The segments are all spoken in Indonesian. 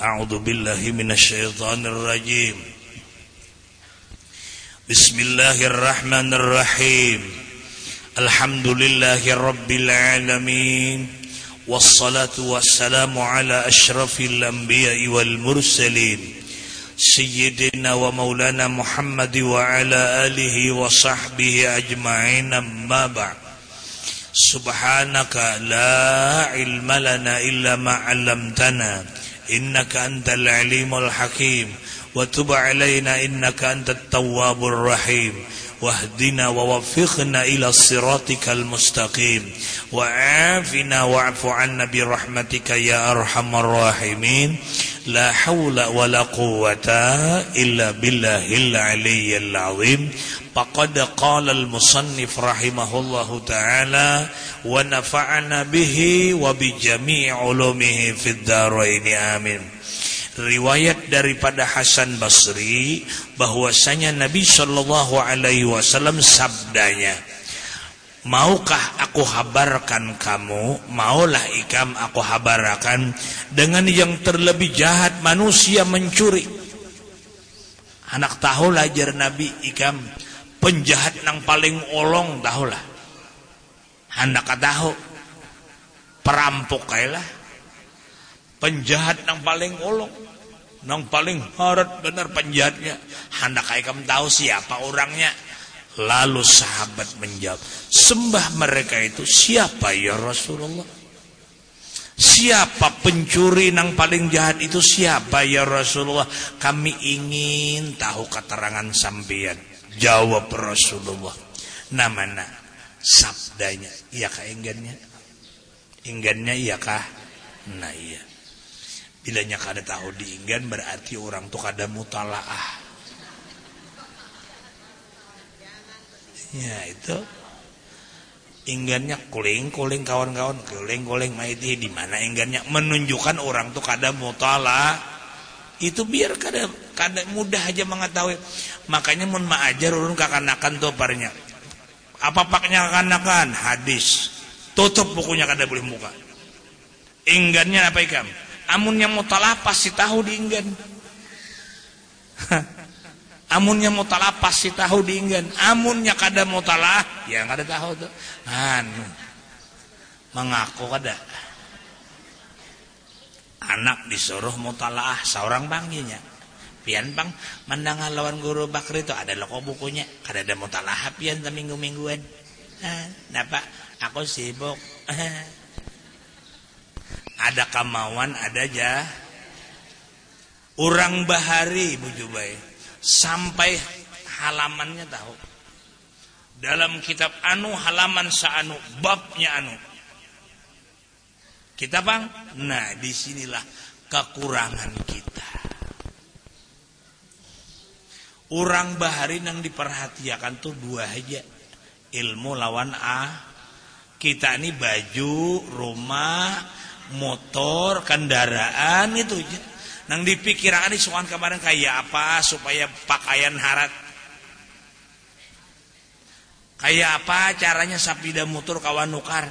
أعوذ بالله من الشيطان الرجيم. بسم الله الرحمن الرحيم. الحمد لله رب العالمين والصلاة والسلام على أشرف الأنبياء والمرسلين سيدنا ومولانا محمد وعلى آله وصحبه أجمعين ما بعد. سبحانك لا علم لنا إلا ما علمتنا. إنك أنت العليم الحكيم. وتب علينا إنك أنت التواب الرحيم. واهدنا ووفقنا إلى صراطك المستقيم. وعافنا واعف عنا برحمتك يا أرحم الراحمين. لا حول ولا قوة إلا بالله العلي العظيم. فقد قال المصنف رحمه الله تعالى ونفعنا به وبجميع علومه في الدارين. آمين. Riwayat daripada Hasan Basri bahwasanya Nabi Shallallahu Alaihi Wasallam sabdanya Maukah aku habarkan kamu? Maulah ikam aku habarkan Dengan yang terlebih jahat manusia mencuri. Anak tahu lajar Nabi ikam Penjahat yang paling olong tahulah. Anak tahu Perampok kailah. Penjahat yang paling olong Yang paling harat benar penjahatnya Hendak ikam tahu siapa orangnya Lalu sahabat menjawab, sembah mereka itu siapa ya Rasulullah? Siapa pencuri yang paling jahat itu siapa ya Rasulullah? Kami ingin tahu keterangan sampean. Jawab Rasulullah. Namanya sabdanya. Iya kah inggannya? Inggannya iya kah? Nah iya. Bilanya kada tahu diinggan berarti orang tuh kada mutalaah. Ya itu. Inggannya kuling-kuling kawan-kawan kuling-kuling maiti di mana inggannya? Menunjukkan orang tuh kada mutala itu biar kada kada mudah aja mengetahui. Makanya mun maajar urun kakanakan tuh parnya apa paknya kakanakan? Hadis. Tutup bukunya kada boleh muka inggannya apa ikam amunnya mutala pasti tahu di inggan amunnya mutalah pasti tahu diinggan. Amunnya kada mutalah ya kada tahu tuh. Anu mengaku kada. Anak disuruh mutalah seorang panggilnya pian bang mandang lawan guru bakri itu ada loko bukunya. Kada ada mutalah pian minggu mingguan nah pak aku sibuk ada kemauan ada aja orang bahari bujubai sampai halamannya tahu. Dalam kitab anu halaman saanu babnya anu. Kita bang? Nah di sinilah kekurangan kita. Orang bahari yang diperhatikan tuh dua aja. Ilmu lawan a. Kita ini baju rumah motor kendaraan itu nang dipikiran soal kemarin kayak apa supaya pakaian harat. Kayak apa caranya sapida mutur kawan nukar?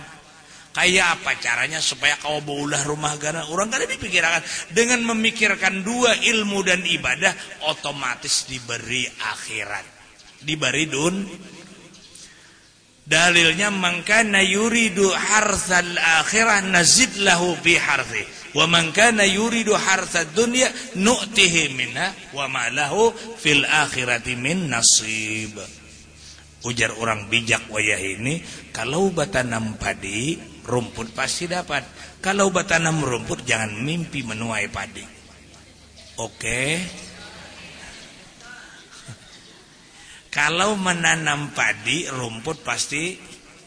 Kayak apa caranya supaya kau baulah rumah gara orang kan dipikirkan. Dengan memikirkan dua ilmu dan ibadah otomatis diberi akhirat. Diberi dun dalilnya mangkana yuridu harsal akhirah nazid lahu fi harthi. Wa man kana yuridu harta dunya nu'tihi minha wa ma lahu fil akhirati min nasib. Ujar orang bijak wayah ini kalau batanam padi rumput pasti dapat. Kalau batanam rumput jangan mimpi menuai padi. Oke. okay? Kalau menanam padi rumput pasti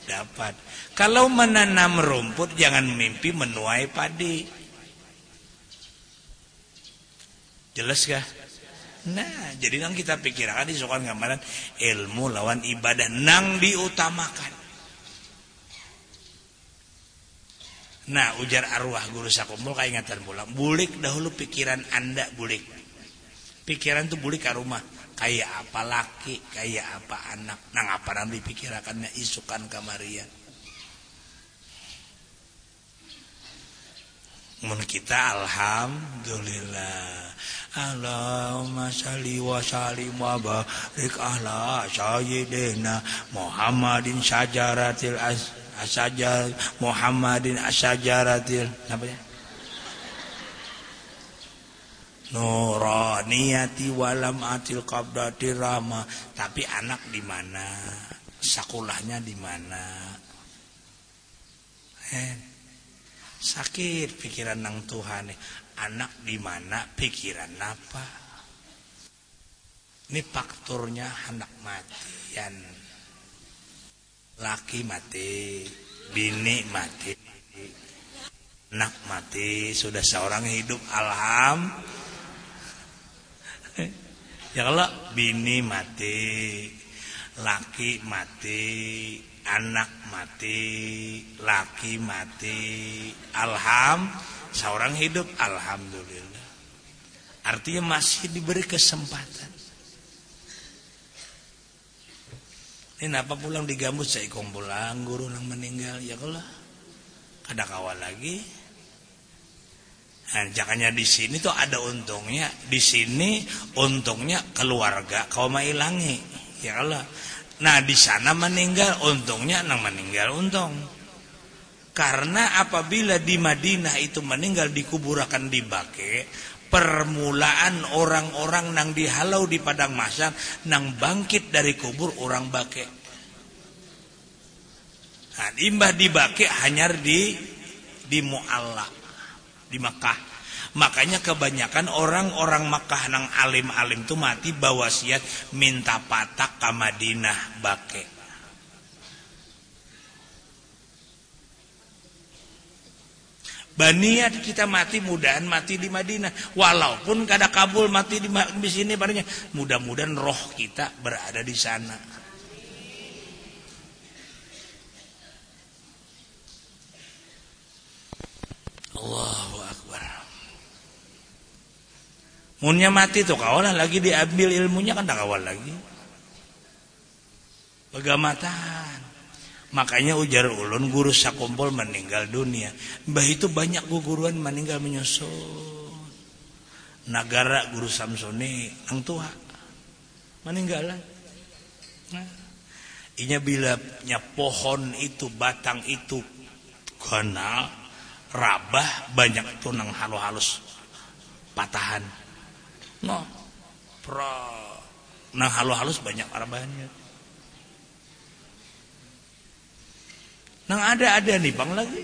dapat kalau menanam rumput jangan mimpi menuai padi Jelas kah? Nah, jadi nang kita pikirkan di sokan gambaran ilmu lawan ibadah nang diutamakan. Nah, ujar arwah guru sakumpul ingatan pulang. Bulik dahulu pikiran anda bulik. Pikiran tuh bulik ke rumah. Kayak apa laki, kayak apa anak. Nang apa nanti pikirakannya isukan kamarian. mun kita alhamdulillah Allahumma salli wa sallim wa barik ala sayyidina Muhammadin syajaratil as asajar Muhammadin asajaratil apa ya Nuraniyati walam atil qabdati rama tapi anak di mana? Sekolahnya di mana? Eh, sakit pikiran nang Tuhan anak di mana? Pikiran apa? Ini faktornya anak matian. Laki mati bini mati. Anak mati sudah seorang hidup. Alham ya kalau bini mati laki mati anak mati laki mati alham seorang hidup alhamdulillah. Artinya masih diberi kesempatan. Ini apa pulang digambut? Saya kumpulan guru yang meninggal. Ya kalau ada kawal lagi nah, jangannya di sini tuh ada untungnya. Di sini untungnya keluarga kau mau ilangi ya Allah. Nah di sana meninggal untungnya nang meninggal untung. Karena apabila di Madinah itu meninggal dikuburakan di Bake, permulaan orang-orang nang dihalau di padang masyar nang bangkit dari kubur orang Bake. Nah, imbah di Bake hanya di di Mu'alla, di Makkah. Makanya kebanyakan orang-orang Makkah nang alim-alim itu mati bawa siat minta patak ke Madinah Bake. Baniat kita mati mudahan mati di Madinah. Walaupun kada kabul mati di, di sini barangnya. Mudah-mudahan roh kita berada di sana. Allahu Akbar. Munnya mati tuh kawalan lagi diambil ilmunya kan tak kawal lagi. Begamatan. Makanya ujar ulun guru sakumpul meninggal dunia. Mbah itu banyak guguruan meninggal menyusul. Negara guru Samsoni ang tua meninggalan. Nah, inya bilanya pohon itu batang itu kena rabah banyak itu nang halus-halus patahan. No, pro nang halus-halus banyak rabahnya. Nang ada-ada nih bang lagi.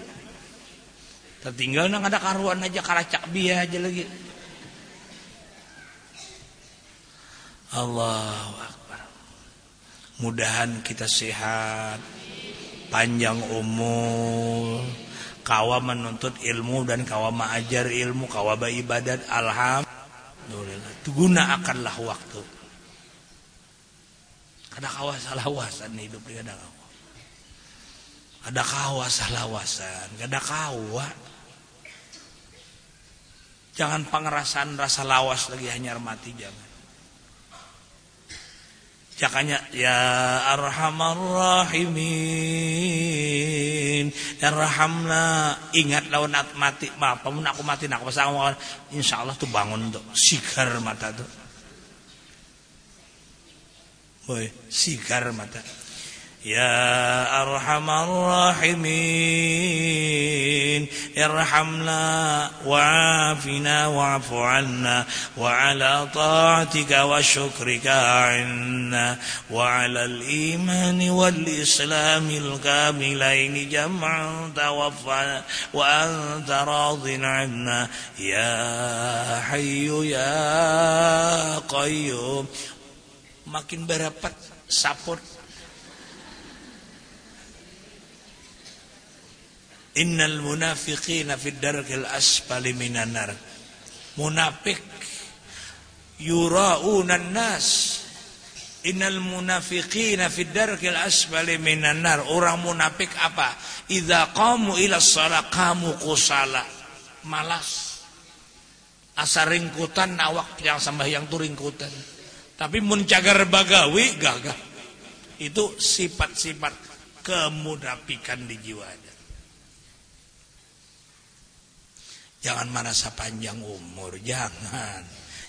Tertinggal nang ada karuan aja karacak biaya aja lagi. Allahu Akbar. Mudahan kita sehat, panjang umur, kawa menuntut ilmu dan kawa mengajar ilmu, kawa beribadat. Alhamdulillah. Gunakanlah waktu. Kada kawa salah wasan hidup di kada kawa ada kawa salawasan ada kawa jangan pengerasan rasa lawas lagi hanya mati jangan Jakanya ya arhamar rahimin ya rahamna ingat lawan mati apa pun aku mati nak pasang insya Allah tuh bangun tuh sigar mata tuh. Boy, sigar mata يا أرحم الراحمين. ارحمنا وعافنا واعف عنا وعلى طاعتك وشكرك عنا وعلى الإيمان والإسلام الكاملين جمعا توفى وأنت راض عنا. يا حي يا قيوم. makin berapat support Innal munafiqina fid darkil asfali minan nar. Munafik yuraunan nas. Innal munafiqina fid darkil asfali minan nar. Orang munafik apa? Idza qamu ila shalah qamu kusala. Malas. Asa ringkutan awak yang yang tu ringkutan. Tapi muncagar bagawi gagah. Itu sifat-sifat kemunafikan di jiwanya. Jangan merasa panjang umur jangan.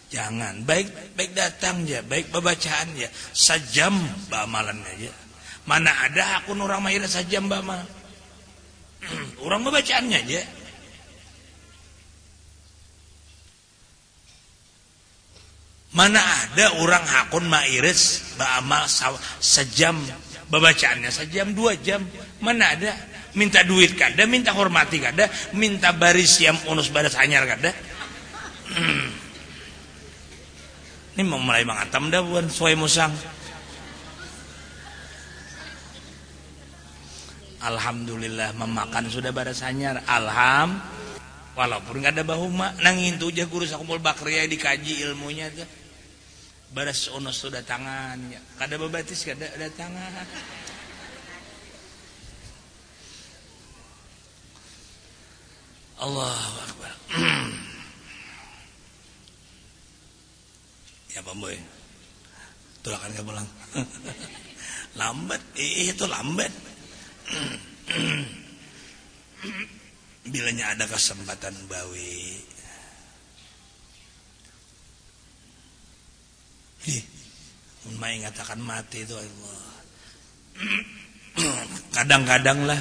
Jangan. Baik baik datang ya baik pembacaan ya sajam bamalan aja. Mana ada aku orang mahir sajam bama orang pembacaannya aja. Mana ada orang hakun mairis bama sejam bacaannya sejam dua jam. Mana ada minta duit kada minta hormati kada minta baris yang unus baris anyar kada. Ini mau mulai mengatam dah bukan suai musang. Alhamdulillah memakan sudah baris anyar. Alham walaupun nggak ada bahuma nangin tuh aja guru sakumpul bakria dikaji ilmunya tuh. Baras unus sudah tangan ya. Kada bebatis kada ada tangan Allahu Akbar. ya Pak Boy. Tulakan ke pulang. lambat, eh, itu lambat. Bilanya ada kesempatan bawi. Ih, main ngatakan mati itu Allah. Kadang-kadang lah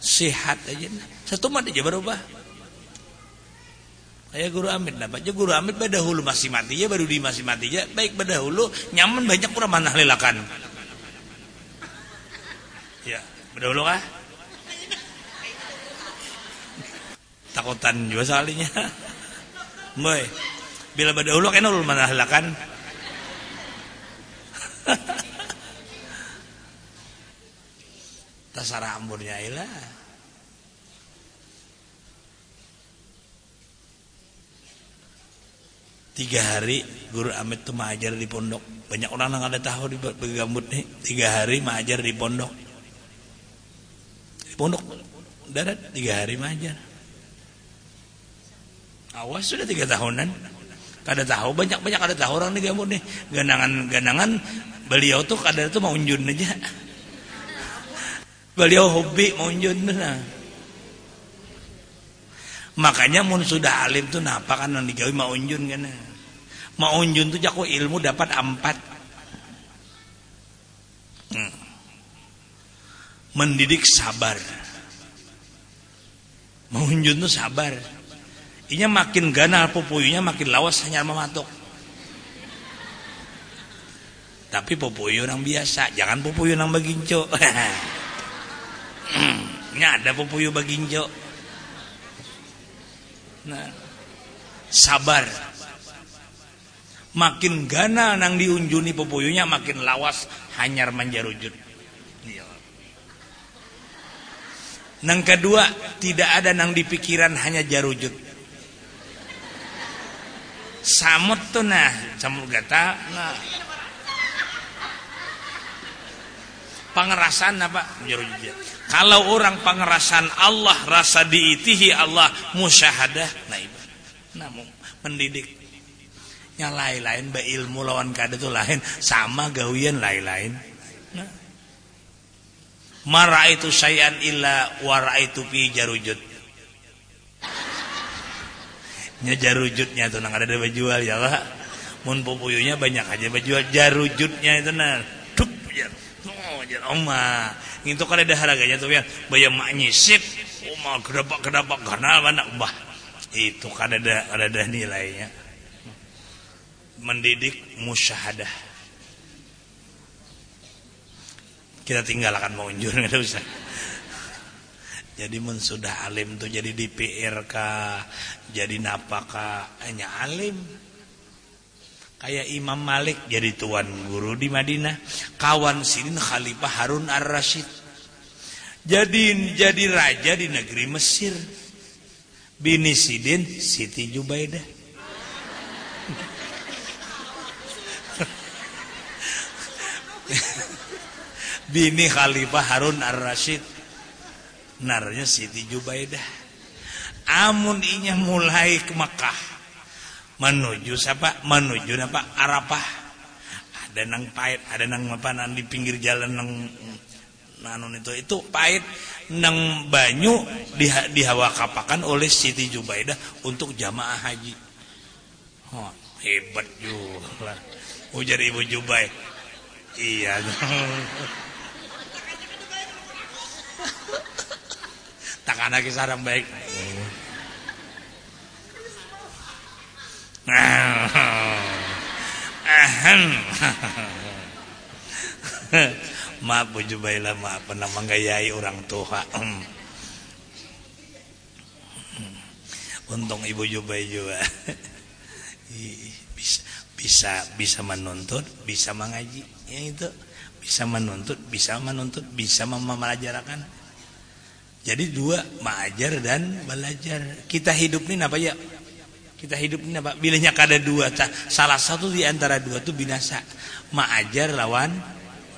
sehat aja satu mati aja berubah. Saya guru amit dapat aja guru amit pada hulu masih mati ya baru di masih mati ya baik pada hulu nyaman banyak kurang mana lelakan. Ya pada hulu kah? Takutan juga salinya boy bila pada hulu kan hulu mana lelakan? Tasara amburnya ilah tiga hari guru Amit tuh mengajar di pondok. Banyak orang yang ada tahu di gambut nih. Tiga hari mengajar di pondok. Di pondok. Darat tiga hari mengajar awas sudah tiga tahunan. Kada tahu banyak banyak ada tahu orang di gambut nih. Ganangan ganangan beliau tuh kada tuh mau unjun aja. Beliau hobi mau unjun nah Makanya mun sudah alim tuh napa kan yang digawe mau unjun kan. Mau unjun tuh jago ilmu dapat empat. Hmm. Mendidik sabar. Mau unjun tuh sabar. Inya makin ganal pupuyunya makin lawas hanya mematuk. Tapi pupuyu orang biasa, jangan pupuyu orang baginjo. Ini ada pupuyu baginjo. Nah, sabar. Makin gana nang diunjuni pupuyunya makin lawas hanyar manjarujud. Iya. Nang kedua, tidak ada nang dipikiran hanya jarujud. Samut tuh nah, samut gata nah. Pangerasan apa? Jarujud. Kalau orang pengerasan Allah rasa diitihi Allah musyahadah nah itu nah mendidik. Yang lain-lain ba ilmu lawan kada itu lain. Sama gawian lain-lain. Nah. mara itu sayan illa wara itu pi jarujud. Nya jarujudnya tuh nang ada jual ya lah mun pupuyunya banyak aja jual jarujudnya itu nah tuh ya. oh jar oma itu kan ada harganya tuh ya. Bayar mak nyisip mah kedapak kedapak karena mana? Bah. Itu kan ada ada nilainya. Mendidik musyahadah. Kita tinggalkan mau unjur nggak usah jadi men sudah alim tuh jadi di PRK jadi napaka hanya alim kayak Imam Malik jadi tuan guru di Madinah. Kawan Sirin Khalifah Harun Ar-Rasyid jadi jadi raja di negeri Mesir. Bini Sidin Siti Jubaidah. Bini Khalifah Harun Ar-Rasyid narnya Siti Jubaidah. Amun inya mulai ke Mekah menuju siapa menuju apa Arafah ada nang pahit ada nang apa nang di pinggir jalan nang Nanun itu itu pahit nang banyu di, dihawakapakan oleh Siti Jubaidah untuk jamaah haji. Oh, hebat juga. Ujar Ibu Jubai. Iya. tak ada kisah baik. maaf Bu Jubaila maaf. Pernah menggayai orang tua untung Ibu Jubai juga. Bisa bisa bisa menuntut bisa mengaji. Ya itu bisa menuntut bisa menuntut bisa memelajarakan jadi dua mengajar dan belajar. Kita hidup ini apa ya kita hidup ini apa? Bilahnya kada dua salah satu di antara dua itu binasa. Mengajar lawan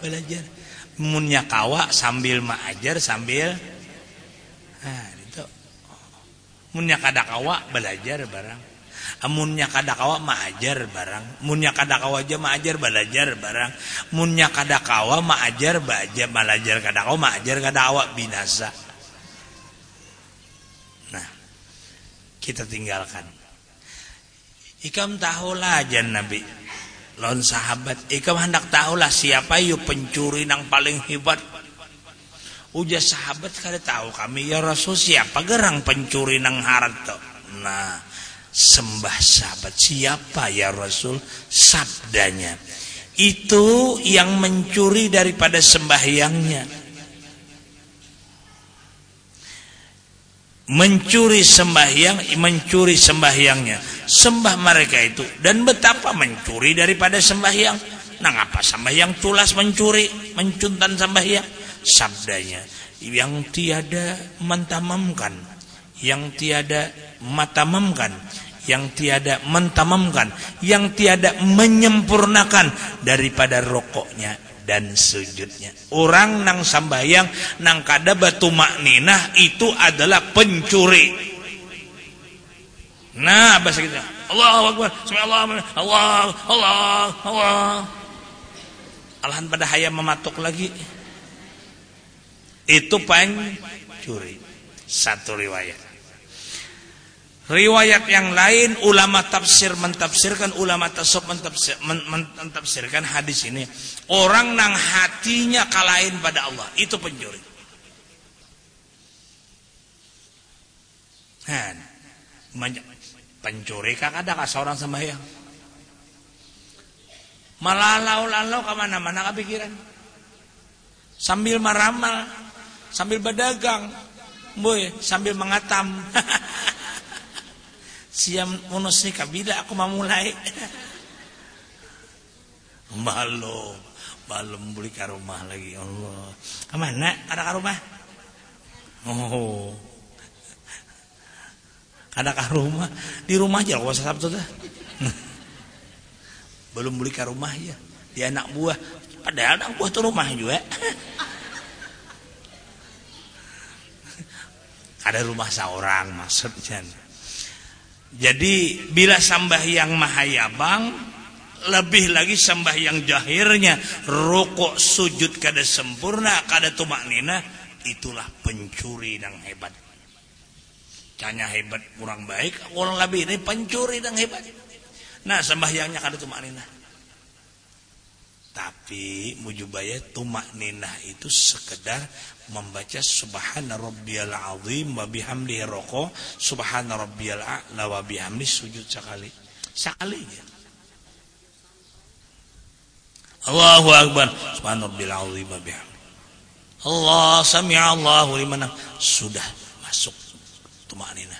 belajar. Munnya kawa sambil maajar sambil nah itu munnya kada kawa belajar barang. Munnya kada kawa maajar barang. Munnya kada kawa aja maajar belajar barang. Munnya kada kawa maajar baja belajar kada kawa maajar kada kawa binasa. Nah kita tinggalkan ikam tahulah aja nabi. Lawan sahabat. Ikam hendak tahulah siapa yuk pencuri yang paling hebat. Ujar sahabat kada tahu kami ya rasul siapa gerang pencuri nang harta nah sembah sahabat. Siapa ya rasul? Sabdanya itu yang mencuri daripada sembahyangnya mencuri sembahyang mencuri sembahyangnya. Sembah mereka itu. Dan betapa mencuri daripada sembahyang. Nah ngapa sembahyang tulas mencuri mencuntan sembahyang? Sabdanya yang tiada mentamamkan yang tiada matamamkan yang tiada mentamamkan yang tiada menyempurnakan daripada rokoknya dan sujudnya. Orang nang sambayang nang kada batu makninah itu adalah pencuri. Nah, bahasa kita. Allahu Akbar. Allah, Allah, Allah, Allah. Alhan pada hayam mematuk lagi. Itu pencuri. Satu riwayat. Riwayat yang lain ulama tafsir mentafsirkan ulama tasawuf mentafsir, mentafsirkan hadis ini orang nang hatinya kalahin pada Allah itu pencuri. Nah, pencuri kak ada kah seorang sembahyang? Malah lau-lau ke mana-mana kepikiran. Sambil meramal, sambil berdagang, boy, sambil mengatam. siam munus ni kabila aku mamulai malu malu beli ke rumah lagi. Allah. Ke mana ada ke rumah? Oh. Ada ke rumah? Di rumah aja kalau sabtu tuh belum beli ke rumah ya. Di anak buah. Padahal anak buah tuh rumah juga. Ada rumah seorang maksudnya jadi bila sambahyang mahayabang lebih lagi sambahyang jahirnya rokok sujud kada sempurna kada tumak nina itulah pencuri yang hebat. Canya hebat kurang baik orang lebih ini pencuri yang hebat. Nah sambahyangnya kada tumak nina. Tapi mujubaya tumak nina itu sekedar membaca subhana rabbiyal azim wa bihamdihi roko subhana rabbiyal a'la wa bihamdi sujud sekali. Sekali ya. Allahu akbar. Subhana rabbiyal azim wa bihamdi Allah sami'a Allahu liman sudah masuk tumanina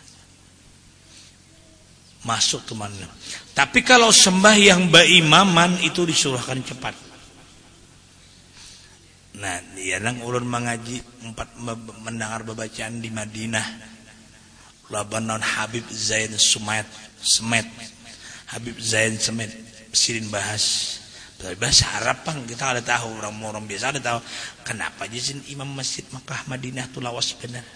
masuk tumanina tapi kalau sembah yang baimaman itu disuruhkan cepat Nah, dia nang ulun mengaji empat mendengar bacaan di Madinah. Labanon Habib Zain Sumet, Semet. Habib Zain Semet, sirin bahas. Bahasa Arab pang kita ada tahu orang-orang biasa ada tahu kenapa jizin imam masjid Makkah Madinah itu lawas benar.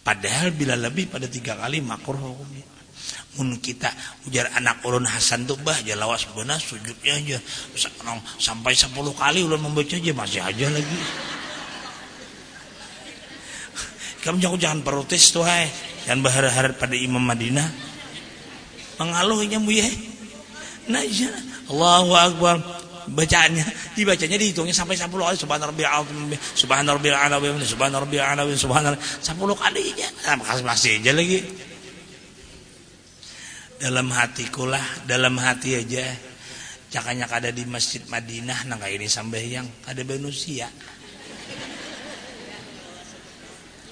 Padahal bila lebih pada tiga kali makruh hukumnya. Mun kita ujar anak ulun Hasan tuh bah aja lawas benar sujudnya aja. Sampai 10 kali ulun membaca aja masih aja lagi. Kamu jangan jangan protes tuh hai. Jangan berharap pada Imam Madinah. Mengaluhnya bu ya. Nah iya. Allahu Akbar. Bacaannya dibacanya dihitungnya sampai 10 kali. Subhanallah azim subhanallah azim subhanallah azim subhanallah. 10 kalinya nah, masih aja lagi dalam hatiku lah dalam hati aja. Cakanya ada di masjid Madinah nang ini sampai yang ada manusia.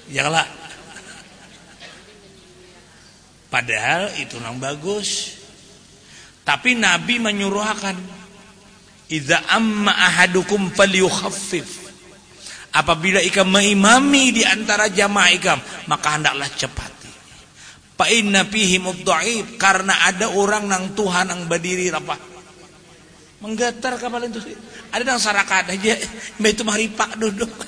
Ya lah. Padahal itu nang bagus. Tapi Nabi menyuruhkan idza amma ahadukum falyukhaffif. Apabila ikam mengimami di antara jamaah ikam maka hendaklah cepat Fa inna fihi mudha'if karena ada orang nang Tuhan nang berdiri apa? Menggetar kapal itu. Ada nang sarakat aja, itu pak duduk.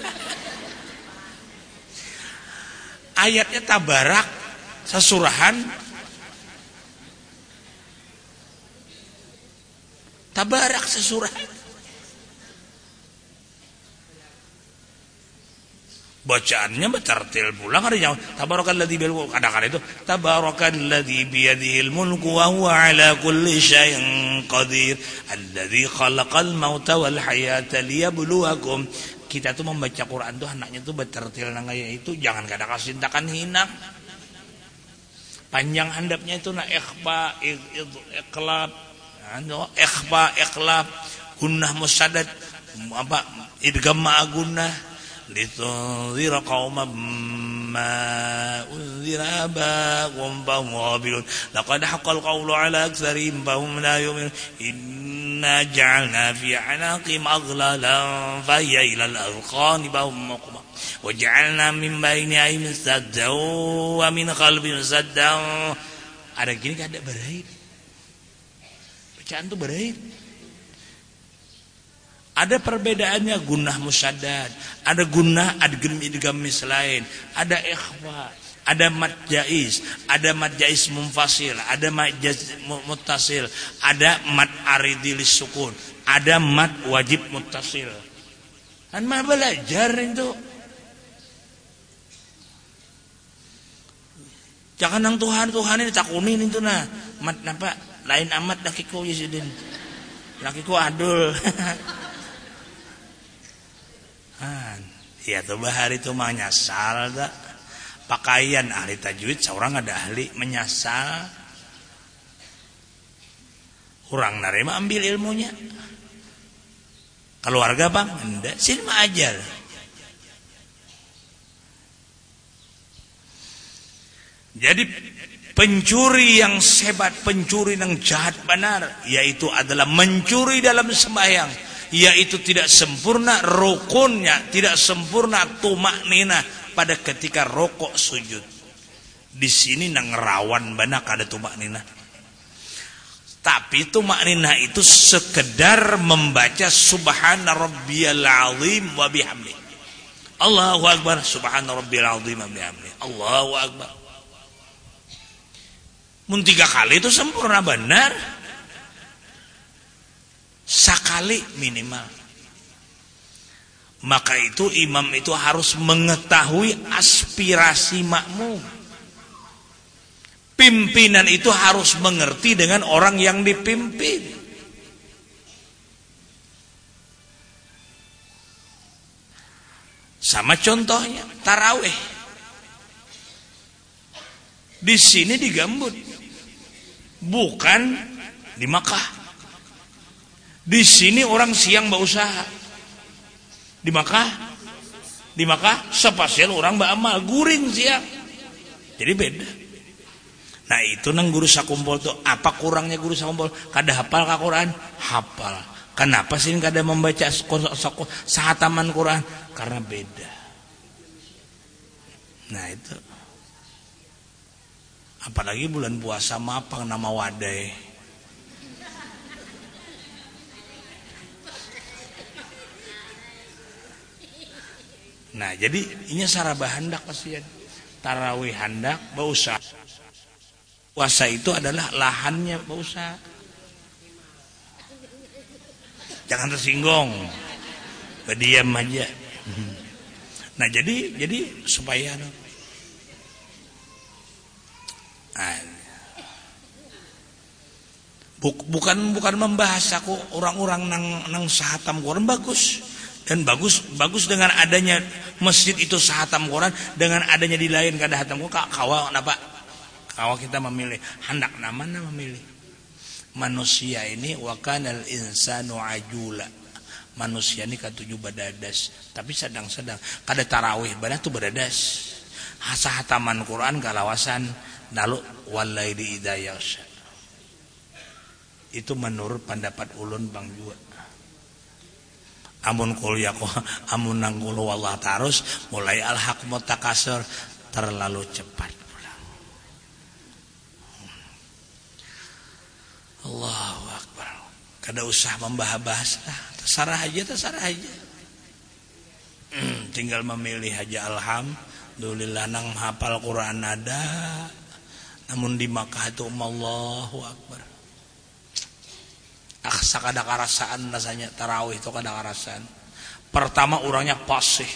Ayatnya tabarak sesurahan tabarak sesurahan bacaannya bertartil pulang yang tabarakalladzi bil kadang-kadang itu tabarakalladzi biyadihil mulku wa huwa ala kulli syai'in qadir alladzi khalaqal mauta wal hayata liyabluwakum. Kita tuh membaca Quran tuh anaknya tuh bertartil nang itu jangan kada kasih takan hina. Panjang handapnya itu na ikhfa iqlab ikhfa iqlab gunnah musaddad apa idgham ma'gunnah لتنذر قوما ما أنذر آباؤهم فهم غافلون. لقد حق القول على أكثرهم فهم لا يؤمنون. إنا جعلنا في أعناقهم أغلالا فهي إلى الأذقان فهم مقمى وجعلنا من بين أيديهم سدا ومن خلفهم سدا. Ada gini kan ada berair. Bacaan tuh berair. Ada perbedaannya gunah musaddad, ada gunah adgem idgam mislain, ada ikhfa, ada mad jais, ada mad jais munfasil, ada mad jais muttasil, ada mad aridilis sukun, ada mad wajib muttasil. Kan mah belajar itu. Jangan nang Tuhan Tuhan ini takunin itu nah. Mat napa lain amat lakiku Yesidin. Lakiku adul. ya tuh bahar itu mah nyasal tak pakaian ahli tajwid seorang ada ahli menyasal. Kurang narima ambil ilmunya. Keluarga bang? Enggak sini mah ajar jadi pencuri yang sebat pencuri yang jahat benar. Yaitu adalah mencuri dalam sembahyang yaitu tidak sempurna rukunnya, tidak sempurna tumak nina pada ketika rokok sujud. Di sini nang rawan banyak ada tumak nina. Tapi tumak nina itu sekedar membaca subhana rabbiyal azim wa bihamdi. Allahu akbar subhana rabbiyal azim wa bihamdi. Allahu akbar. Mun tiga kali itu sempurna benar sekali minimal. Maka itu imam itu harus mengetahui aspirasi makmum. Pimpinan itu harus mengerti dengan orang yang dipimpin. Sama contohnya taraweh di sini digambut. Bukan di Makkah di sini orang siang berusaha. Di Makkah, di Makkah sepasial orang beramal guring siang. Jadi beda. Nah itu nang guru sakumpul tuh apa kurangnya guru sakumpul? Kada hafal ke Quran? Hafal. Kenapa sih kada membaca sahataman Quran? Karena beda. Nah itu. Apalagi bulan puasa mapang nama wadai. Nah jadi ini sarabah hendak pasien tarawih hendak usah Wasa itu adalah lahannya Pak Ustaz. Jangan tersinggung. Berdiam aja. Nah jadi jadi supaya nah, bukan bukan membahas aku orang-orang nang nang sahatam Quran bagus dan bagus bagus dengan adanya masjid itu sahatam Quran dengan adanya di lain kada hatam Quran kawa kenapa? Kawa kita memilih. Hendak nama memilih. Manusia ini wakanal insanu ajula. Manusia ini katuju badadas. Tapi sedang-sedang. Kada tarawih badah tuh badadas. Hasa hataman Quran kalawasan lalu walaili idayasya itu menurut pendapat ulun bang juga amun kuliah kok amun nanggulu wallah tarus mulai al mutakasir terlalu cepat Allahu Akbar. Kada usah membahas-bahas lah. Terserah aja, terserah aja. Hmm, tinggal memilih aja alhamdulillah nang hafal Quran ada. Namun di Makkah itu Allahu Akbar. Aksa kada karasaan rasanya tarawih itu kada karasaan. Pertama orangnya pasih.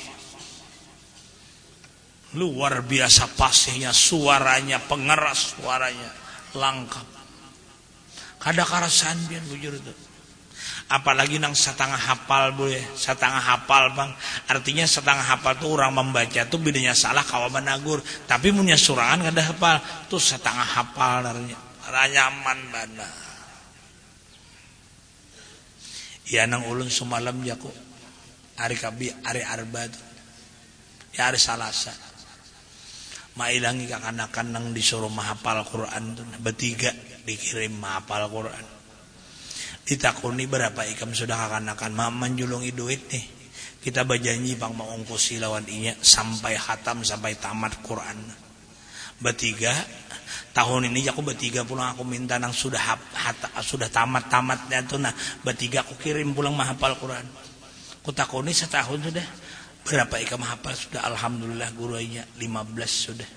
Luar biasa pasihnya, suaranya pengeras suaranya, langkap kada karasan bian bujur itu. Apalagi nang setengah hafal boleh. Setengah hafal bang. Artinya setengah hafal tuh orang membaca tuh bedanya salah kawa menagur. Tapi punya surangan kada hafal. Tuh setengah hafal naranya ranyaman bana ya nang ulun semalam jaku hari kabi hari arba ya hari salasa. Mailangi kakanakan nang disuruh mahapal Quran tuh bertiga dikirim mahapal Quran. Ditakuni berapa ikam sudah akan-akan menjulungi duit nih. Kita berjanji bang mau ongkosi lawan inya sampai hatam sampai tamat Quran. Bertiga tahun ini aku bertiga pulang aku minta nang sudah hata, sudah tamat tamatnya tuh nah bertiga aku kirim pulang mahapal Quran aku takuni setahun sudah berapa ikam mahapal sudah alhamdulillah gurunya 15 sudah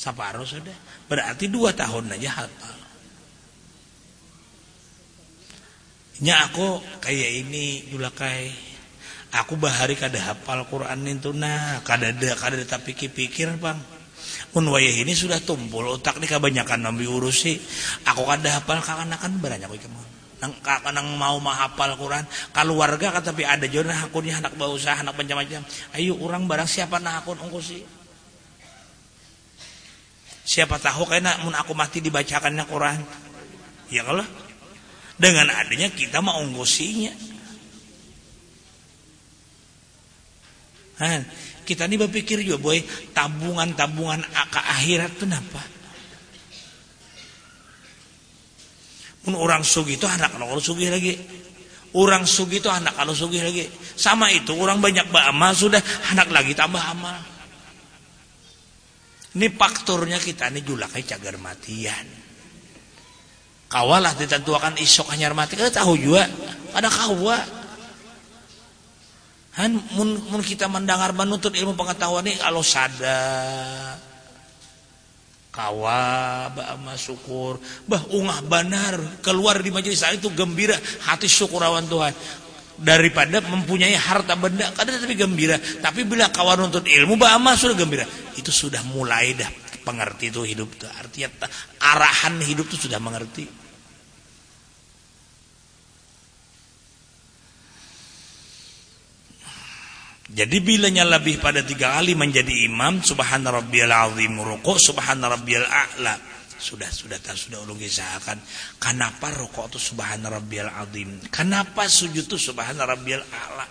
Separuh sudah. Berarti dua tahun aja hafal. Nya aku kayak ini julakai. Aku bahari kada hafal Quran itu nah, kada ada kada ada tapi pikir bang. Mun wayah ini sudah tumpul otak nih kebanyakan nabi urusi. Aku kada hafal kakanakan banyak aku ikut nang nang mau mahapal Quran keluarga kata tapi ada jodoh akunnya anak bausa anak macam-macam ayo orang barang siapa nah akun ongkosi Siapa tahu karena mun aku mati dibacakannya Quran. Ya kalau dengan adanya kita mau unggosinya. Kita ini berpikir juga boy tabungan-tabungan ke akhirat itu apa? Mun orang sugi itu anak kalau sugi lagi. Orang sugi itu anak kalau sugi lagi. Sama itu orang banyak beramal sudah anak lagi tambah amal. Ini faktornya kita ini julakai cagar matian. Kawalah ditentukan isok hanyar mati. Kita tahu juga ada kawa. Han mun, mun kita mendengar menuntut ilmu pengetahuan ini kalau sadar kawa bah syukur. Bah ungah banar keluar di majelis itu gembira hati syukurawan Tuhan. Daripada mempunyai harta benda kadang tapi gembira. Tapi bila kawan untuk ilmu bama sudah gembira. Itu sudah mulai dah pengerti itu hidup itu artinya arahan hidup itu sudah mengerti jadi bilanya lebih pada tiga kali menjadi imam subhana rabbiyal azim ruku subhana rabbiyal a'la. Sudah sudah sudah ulung kisahkan kenapa rokok itu subhana rabbiyal azim? Kenapa sujud itu subhana rabbiyal a'la?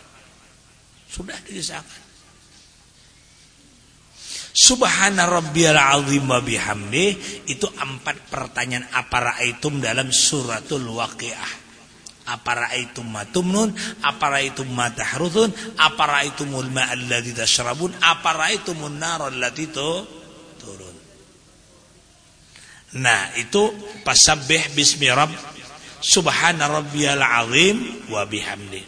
Sudah dikisahkan subhana rabbiyal azim wa bihamdi itu empat pertanyaan apa raaitum dalam suratul waqiah apa raaitum matumnun apa raaitum matahruthun apa raaitumul ma'alladzi tashrabun apa raaitum nar allati turun Nah itu pasabih bismi rabb subhana rabbiyal azim wa bihamdi.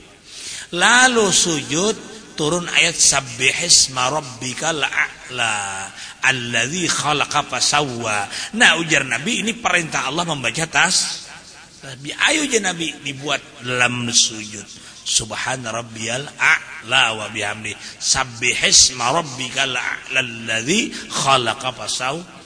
Lalu sujud turun ayat sabbihisma rabbikal a'la alladzi khalaqa fasawwa. Nah, ujar Nabi ini perintah Allah membaca tas Nabi ayo aja Nabi dibuat dalam sujud. Subhana rabbiyal a'la wa bihamdi. Sabbihisma rabbikal a'la alladzi khalaqa fasawwa.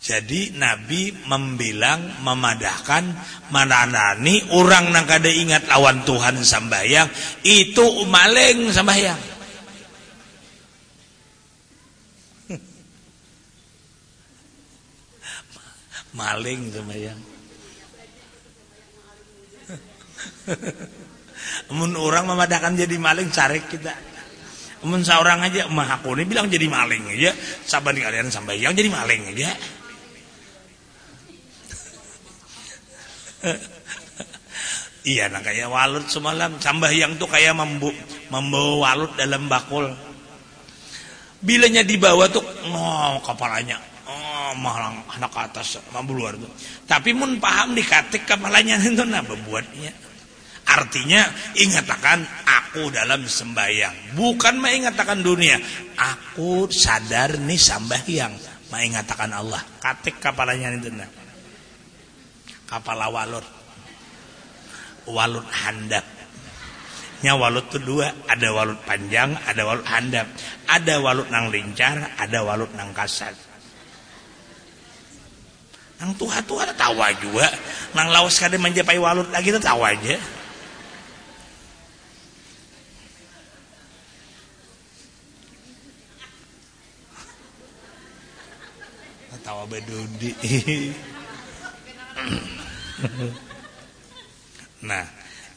Jadi Nabi membilang memadahkan mananani orang nang kada ingat lawan Tuhan sambayang itu maling sambayang. Maling sambayang. Mun orang memadahkan jadi maling cari kita. Mun seorang aja mah aku ini bilang jadi maling aja, sabar kalian sambayang jadi maling aja. iya nah kayak walut semalam tambah yang tuh kayak membu, membawa walut dalam bakul bilanya dibawa tuh oh kepalanya malang anak atas mampu luar tuh. Tapi mun paham dikatik kepalanya itu nah buatnya artinya ingatakan aku dalam sembahyang. Bukan mengatakan dunia. Aku sadar nih sembahyang mengatakan Allah. Katik kepalanya itu nah. Kapal walut. Walut handap. Nya walut itu dua. Ada walut panjang ada walut handap. Ada walut nang lincar ada walut nang kasar nang tua-tua tahu juga nang lawas kade menjapai walut lagi tahu aja tawa bedudi. Nah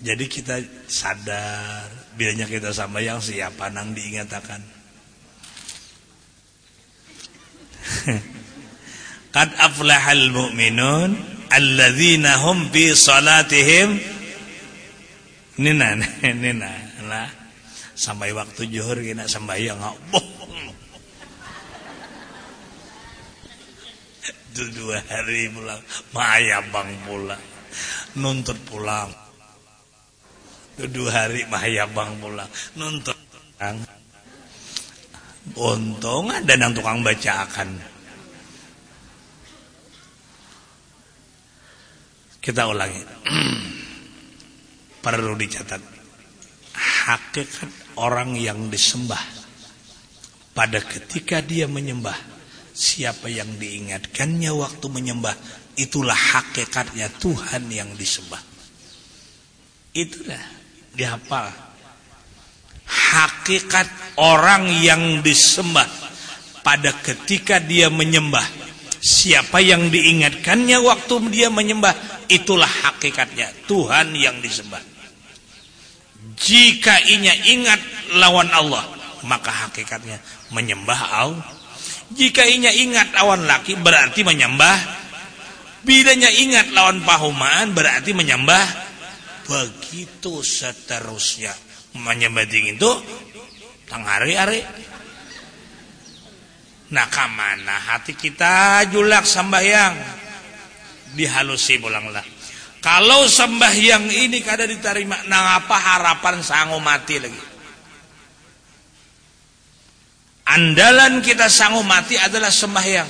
jadi kita sadar. Bilanya kita sama yang siapa nang diingatakan Qad aflahal mu'minun alladzina hum fi salatihim. Nina nina lah. Sampai waktu zuhur kita sembahyang boh. Itu dua hari pulang Maya bang pulang nuntut pulang. Itu dua hari Maya bang pulang nuntut pulang. Untung ada yang tukang bacakan kita ulangi. Perlu dicatat. Hakikat orang yang disembah. Pada ketika dia menyembah Siapa yang diingatkannya waktu menyembah Itulah hakikatnya Tuhan yang disembah. Itulah dihafal. Hakikat orang yang disembah. Pada ketika dia menyembah Siapa yang diingatkannya waktu dia menyembah Itulah hakikatnya Tuhan yang disembah Jika inya ingat lawan Allah Maka hakikatnya menyembah Allah jika inya ingat lawan laki berarti menyembah. Bilanya ingat lawan pahumaan berarti menyembah. Begitu seterusnya. Menyembah dingin itu tang hari-hari. Nah kamana hati kita julak sembahyang. Dihalusi pulanglah. Kalau sembahyang ini kada diterima, nah apa harapan sanggup mati lagi? Andalan kita sanggup mati adalah sembahyang.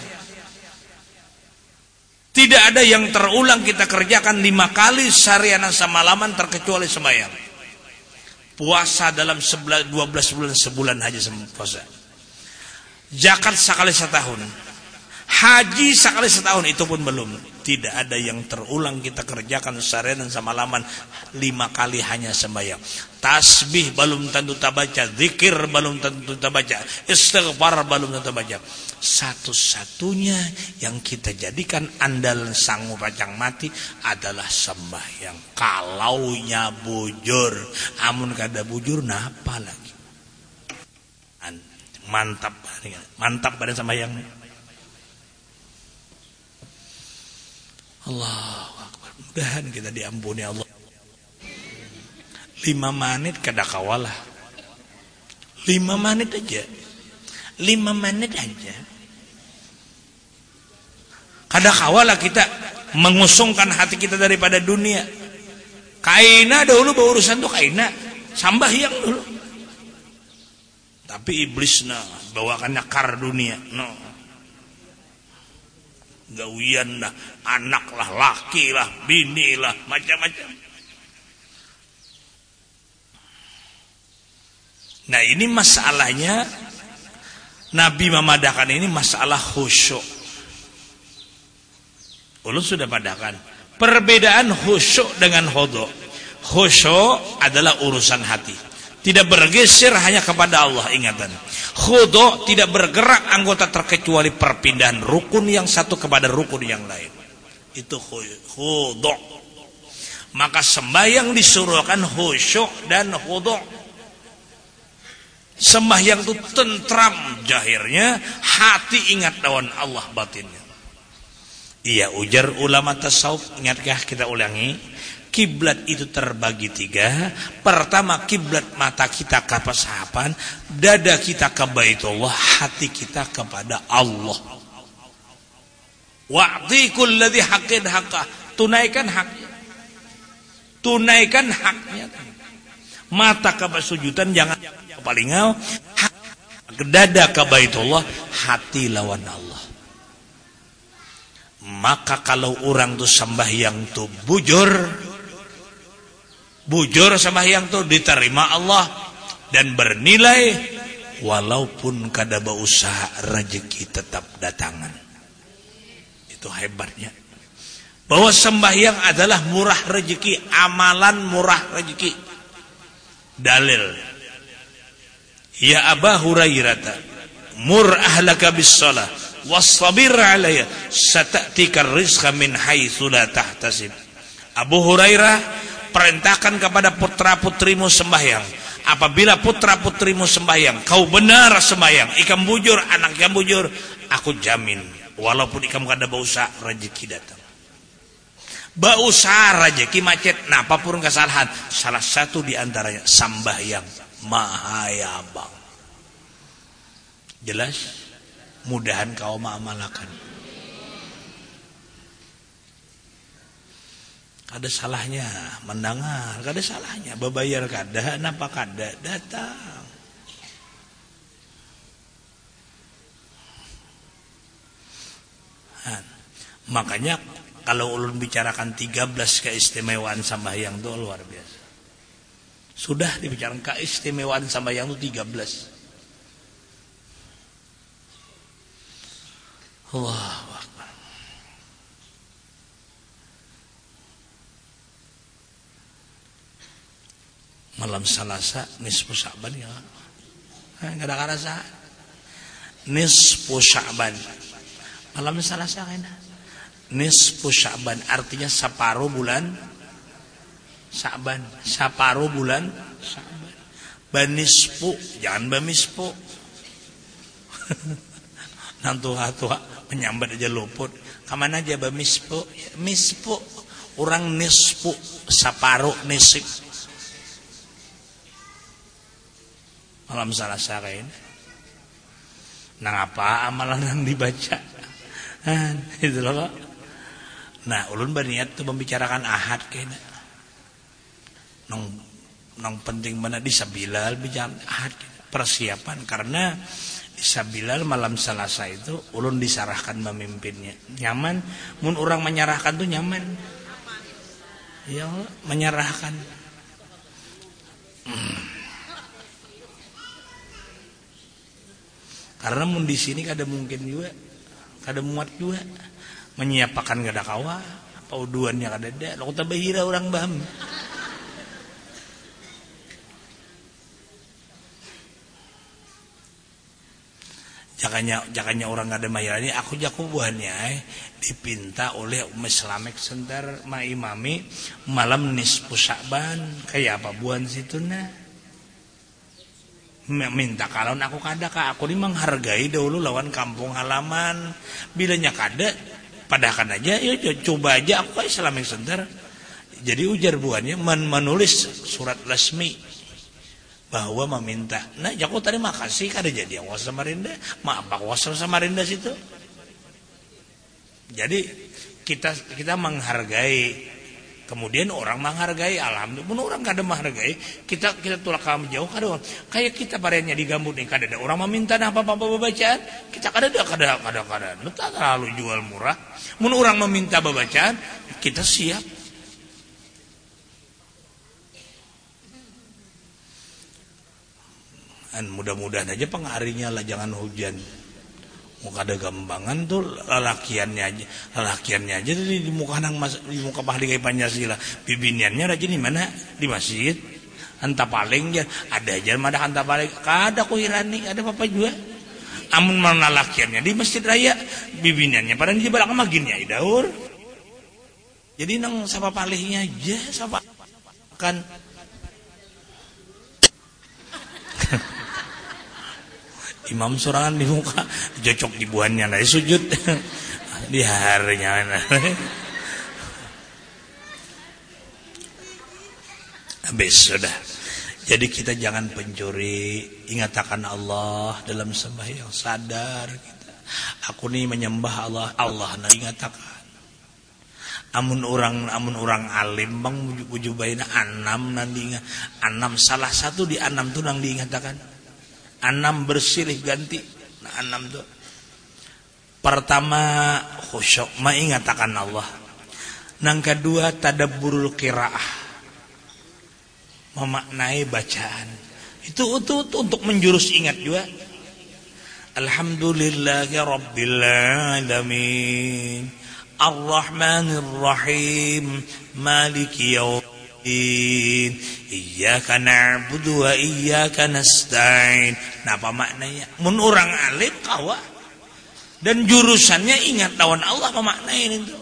Tidak ada yang terulang kita kerjakan lima kali seharian semalaman terkecuali sembahyang. Puasa dalam 12 bulan sebulan aja puasa. Zakat sekali setahun. Haji sekali setahun itu pun belum. Tidak ada yang terulang kita kerjakan seharian dan semalaman lima kali hanya sembahyang. Tasbih belum tentu tak baca, zikir belum tentu tak baca, istighfar belum tentu baca. Satu-satunya yang kita jadikan andalan sanggup pacang mati adalah sembahyang. Kalaunya bujur, amun kada bujur, napa lagi? Mantap, mantap pada sembahyang. Allah Akbar. Mudahan kita diampuni Allah. Lima menit kada kawalah. Lima menit aja. Lima menit aja. Kada kawalah kita mengusungkan hati kita daripada dunia. kaina dahulu berurusan tuh kaina sambah yang dulu tapi iblis nah bawakan kar dunia. No. Gawian lah anak lah laki lah bini lah macam-macam. Nah ini masalahnya Nabi memadakan ini masalah khusyuk. Ulun sudah padakan Perbedaan khusyuk dengan hodok Khusyuk adalah urusan hati Tidak bergeser hanya kepada Allah ingatan. Khudu tidak bergerak anggota terkecuali perpindahan rukun yang satu kepada rukun yang lain. Itu khudu. Maka sembahyang disuruhkan khusyuk dan khudu. Sembahyang itu tentram jahirnya Hati ingat lawan Allah batinnya. Iya ujar ulama tasawuf Ingatkah kita ulangi Kiblat itu terbagi tiga. Pertama kiblat mata kita ke pesahapan Dada kita ke baitullah Hati kita kepada Allah. Wa'tikul ladhi haqin haqah Tunaikan haknya Tunaikan haknya. Mata ke sujudan Jangan palingau. Dada ke baitullah Hati lawan Allah. Maka kalau orang tuh sembahyang tuh bujur bujur sembahyang tuh diterima Allah dan bernilai walaupun kada usaha rezeki tetap datangan. Itu hebatnya. Bahwa sembahyang adalah murah rezeki amalan murah rezeki dalil. Ya Aba Hurairah mur ahlaka bis salah wasabir alaiya sata'tika rizqa min haitsu la tahtasib. Abu Hurairah perintahkan kepada putra-putrimu sembahyang. Apabila putra-putrimu sembahyang kau benar sembahyang ikan bujur anak ikan bujur aku jamin walaupun ikan kada bausa rezeki datang. Bausa rezeki macet nah apa pun kesalahan salah satu di antaranya sembahyang mahayabang. Jelas? Mudahan kau mengamalkan ada salahnya mendengar ada salahnya bebayar kada napa kada datang. Han. makanya kalau ulun bicarakan 13 keistimewaan sambayang itu luar biasa. Sudah dibicarakan keistimewaan sambayang itu 13 Allahu Malam Salasa nisfu Sya'ban ya. Enggak ada karasa. Nisfu Sya'ban. Malam Salasa kan. Nisfu Sya'ban artinya separuh bulan Sya'ban. Separuh bulan Sya'ban. Banispu, jangan bamispu. Nantu tua menyambat aja luput ke mana aja ba mispo mispo orang nispu saparu nisip malam salah sarain nah apa amalan yang dibaca nah, itu loh nah ulun berniat tuh membicarakan ahad kayaknya nong nong penting mana di sabilal bicara ahad persiapan karena Sabilal malam Selasa itu ulun disarahkan memimpinnya. Nyaman, mun orang menyerahkan tuh nyaman. Ya, menyerahkan. Hmm. Karena mun di sini kada mungkin juga, kada muat juga menyiapkan kada kawa, apa uduannya kada ada. Lo tabahira orang baham. Jangannya, jangannya orang nggak ada mayar ini aku jago buahnya eh, dipinta oleh umat Islamek sentar ma imami malam nisfu Sa'ban kayak apa buan situ nah minta kalau aku kada kak aku ini menghargai dahulu lawan kampung halaman bilanya kada padahal aja ya coba aja aku Islamek sentar jadi ujar buahnya men menulis surat resmi bahwa meminta. Nah, Jaku tadi makasih kada jadi awas Samarinda. Maaf awas Samarinda situ. Jadi kita kita menghargai Kemudian orang menghargai alhamdulillah. Mun orang kada menghargai, kita kita tulak kamu jauh kada kayak kita parenya di gambut nih kada ada orang meminta apa apa bacaan, kita kada ada kada kada kada. Nuta terlalu jual murah. Mun orang meminta bacaan, kita siap. Dan mudah-mudahan aja pengarinya lah jangan hujan muka ada gambangan tuh lelakiannya aja lelakiannya aja di, di muka nang mas, di muka kayak Pancasila. Bibiniannya aja di mana? Di masjid. Anta paling ya ada aja mana anta paling kada ku hirani ada apa juga. Amun mana lelakiannya di masjid raya bibiniannya pada di belakang maginnya idaur jadi nang sapa palingnya aja sapa kan imam sorangan di muka jocok di buahnya nanti sujud. Di harinya habis sudah. Jadi kita jangan pencuri ingatkan Allah dalam sembahyang sadar kita. Aku nih menyembah Allah Allah nah ingatkan amun orang amun orang alim bang wujubaina anam nanti anam salah satu di anam tuh nang diingatkan Anam bersilih ganti. Nah, anam tuh. Pertama khusyuk, mengatakan Allah. Nang kedua tadabburul qiraah. Memaknai bacaan. Itu, itu, untuk menjurus ingat juga. Alhamdulillahi rabbil alamin. Ar-Rahmanir Rahim. Maliki yaum Iyyaka na'budu wa iyyaka nasta'in. Nah, apa maknanya? Mun orang alim kawa dan jurusannya ingat lawan Allah apa maknanya itu?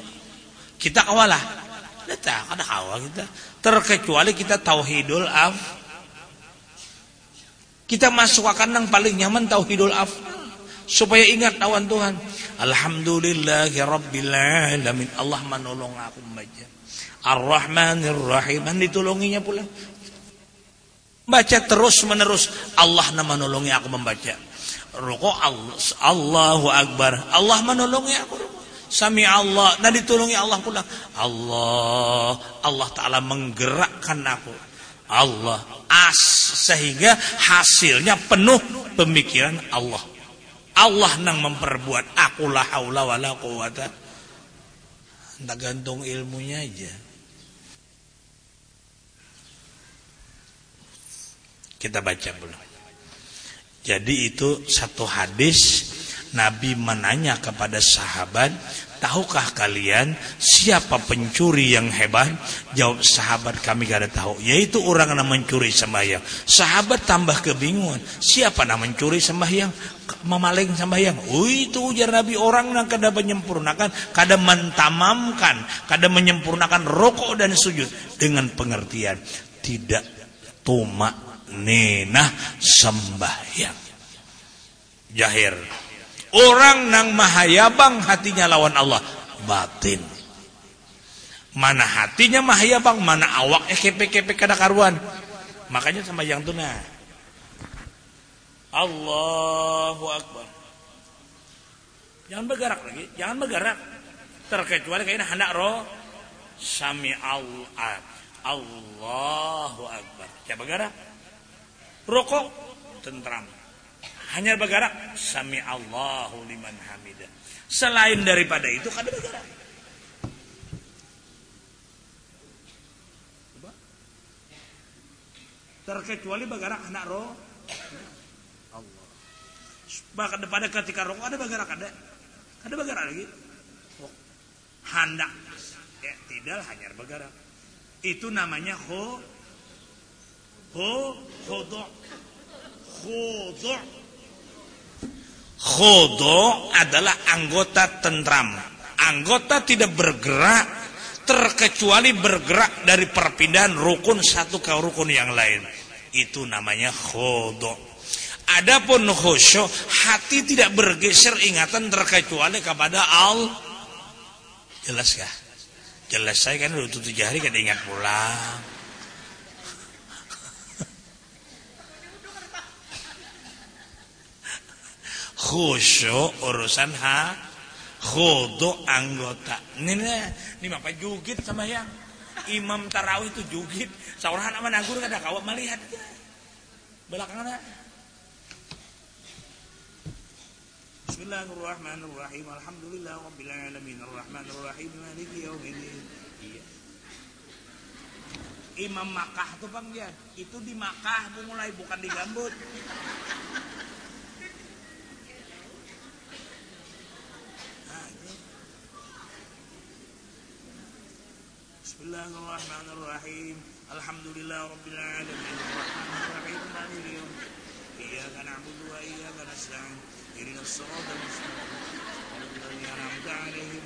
Kita kawalah. Kita kada kawa kita. Terkecuali kita tauhidul af. Kita masuk akan yang paling nyaman tauhidul af supaya ingat lawan Tuhan. Alhamdulillahi rabbil alamin. Allah menolong aku membaca. Ar-Rahmanir Rahim. Ditolonginya pula. Baca terus menerus. Allah nama menolongi aku membaca. Rukuk Allah, Allahu Akbar. Allah menolongi aku. Sami Allah. Dan ditolongi Allah pula. Allah. Allah Ta'ala menggerakkan aku. Allah. As. Sehingga hasilnya penuh pemikiran Allah. Allah nang memperbuat aku la haula wala quwata. Tak gantung ilmunya aja. Kita baca dulu. Jadi itu satu hadis Nabi menanya kepada sahabat, tahukah kalian siapa pencuri yang hebat? Jawab sahabat kami gak ada tahu. Yaitu orang yang mencuri sembahyang. Sahabat tambah kebingungan. Siapa yang mencuri sembahyang? Memaling sembahyang. Oh itu ujar Nabi orang yang kada menyempurnakan, kada mentamamkan, kada menyempurnakan rokok dan sujud dengan pengertian tidak tumak nenah sembahyang jahir orang nang mahayabang hatinya lawan Allah batin. Mana hatinya mahayabang mana awak eh kepe-kepe kada karuan. Makanya sembahyang tuh nah Allahu Akbar. Jangan bergerak lagi jangan bergerak. Terkecuali kayaknya hendak roh sami Allah Allahu Akbar. Coba bergerak rokok tentram hanya bergerak sami Allahu liman hamidah. Selain daripada itu kada bergerak. Terkecuali bergerak anak roh. Allah. Bahkan pada ketika rokok ada bergerak ada. Ada bergerak lagi. Oh. hendak ya tidak hanya bergerak. Itu namanya ho ho khodo. Khodo khodo adalah anggota tentram. Anggota tidak bergerak terkecuali bergerak dari perpindahan rukun satu ke rukun yang lain. Itu namanya khodo adapun khusyuk hati tidak bergeser ingatan terkecuali kepada Allah jelas kah? Jelas saya kan udah tujuh hari kan ingat pulang khusyuk urusan ha khudu anggota. Ini ini apa jugit sama yang imam tarawih itu jugit. Saurahan aman anggur kada kawat melihat. Belakangan Bismillahirrahmanirrahim. Alhamdulillah Rabbil Alamin. Ar-Rahmanirrahim. Maliki Yawmiddin Iya. Imam Makkah tuh bang dia. Itu di Makkah mulai bukan di Gambut Rabbil alamin. Arrahmanirrahim. Maliki yawm. Iyyaka na'budu wa iyyaka nasta'in. Ihdinas siratal mustaqim. Shiratal an'amta 'alaihim.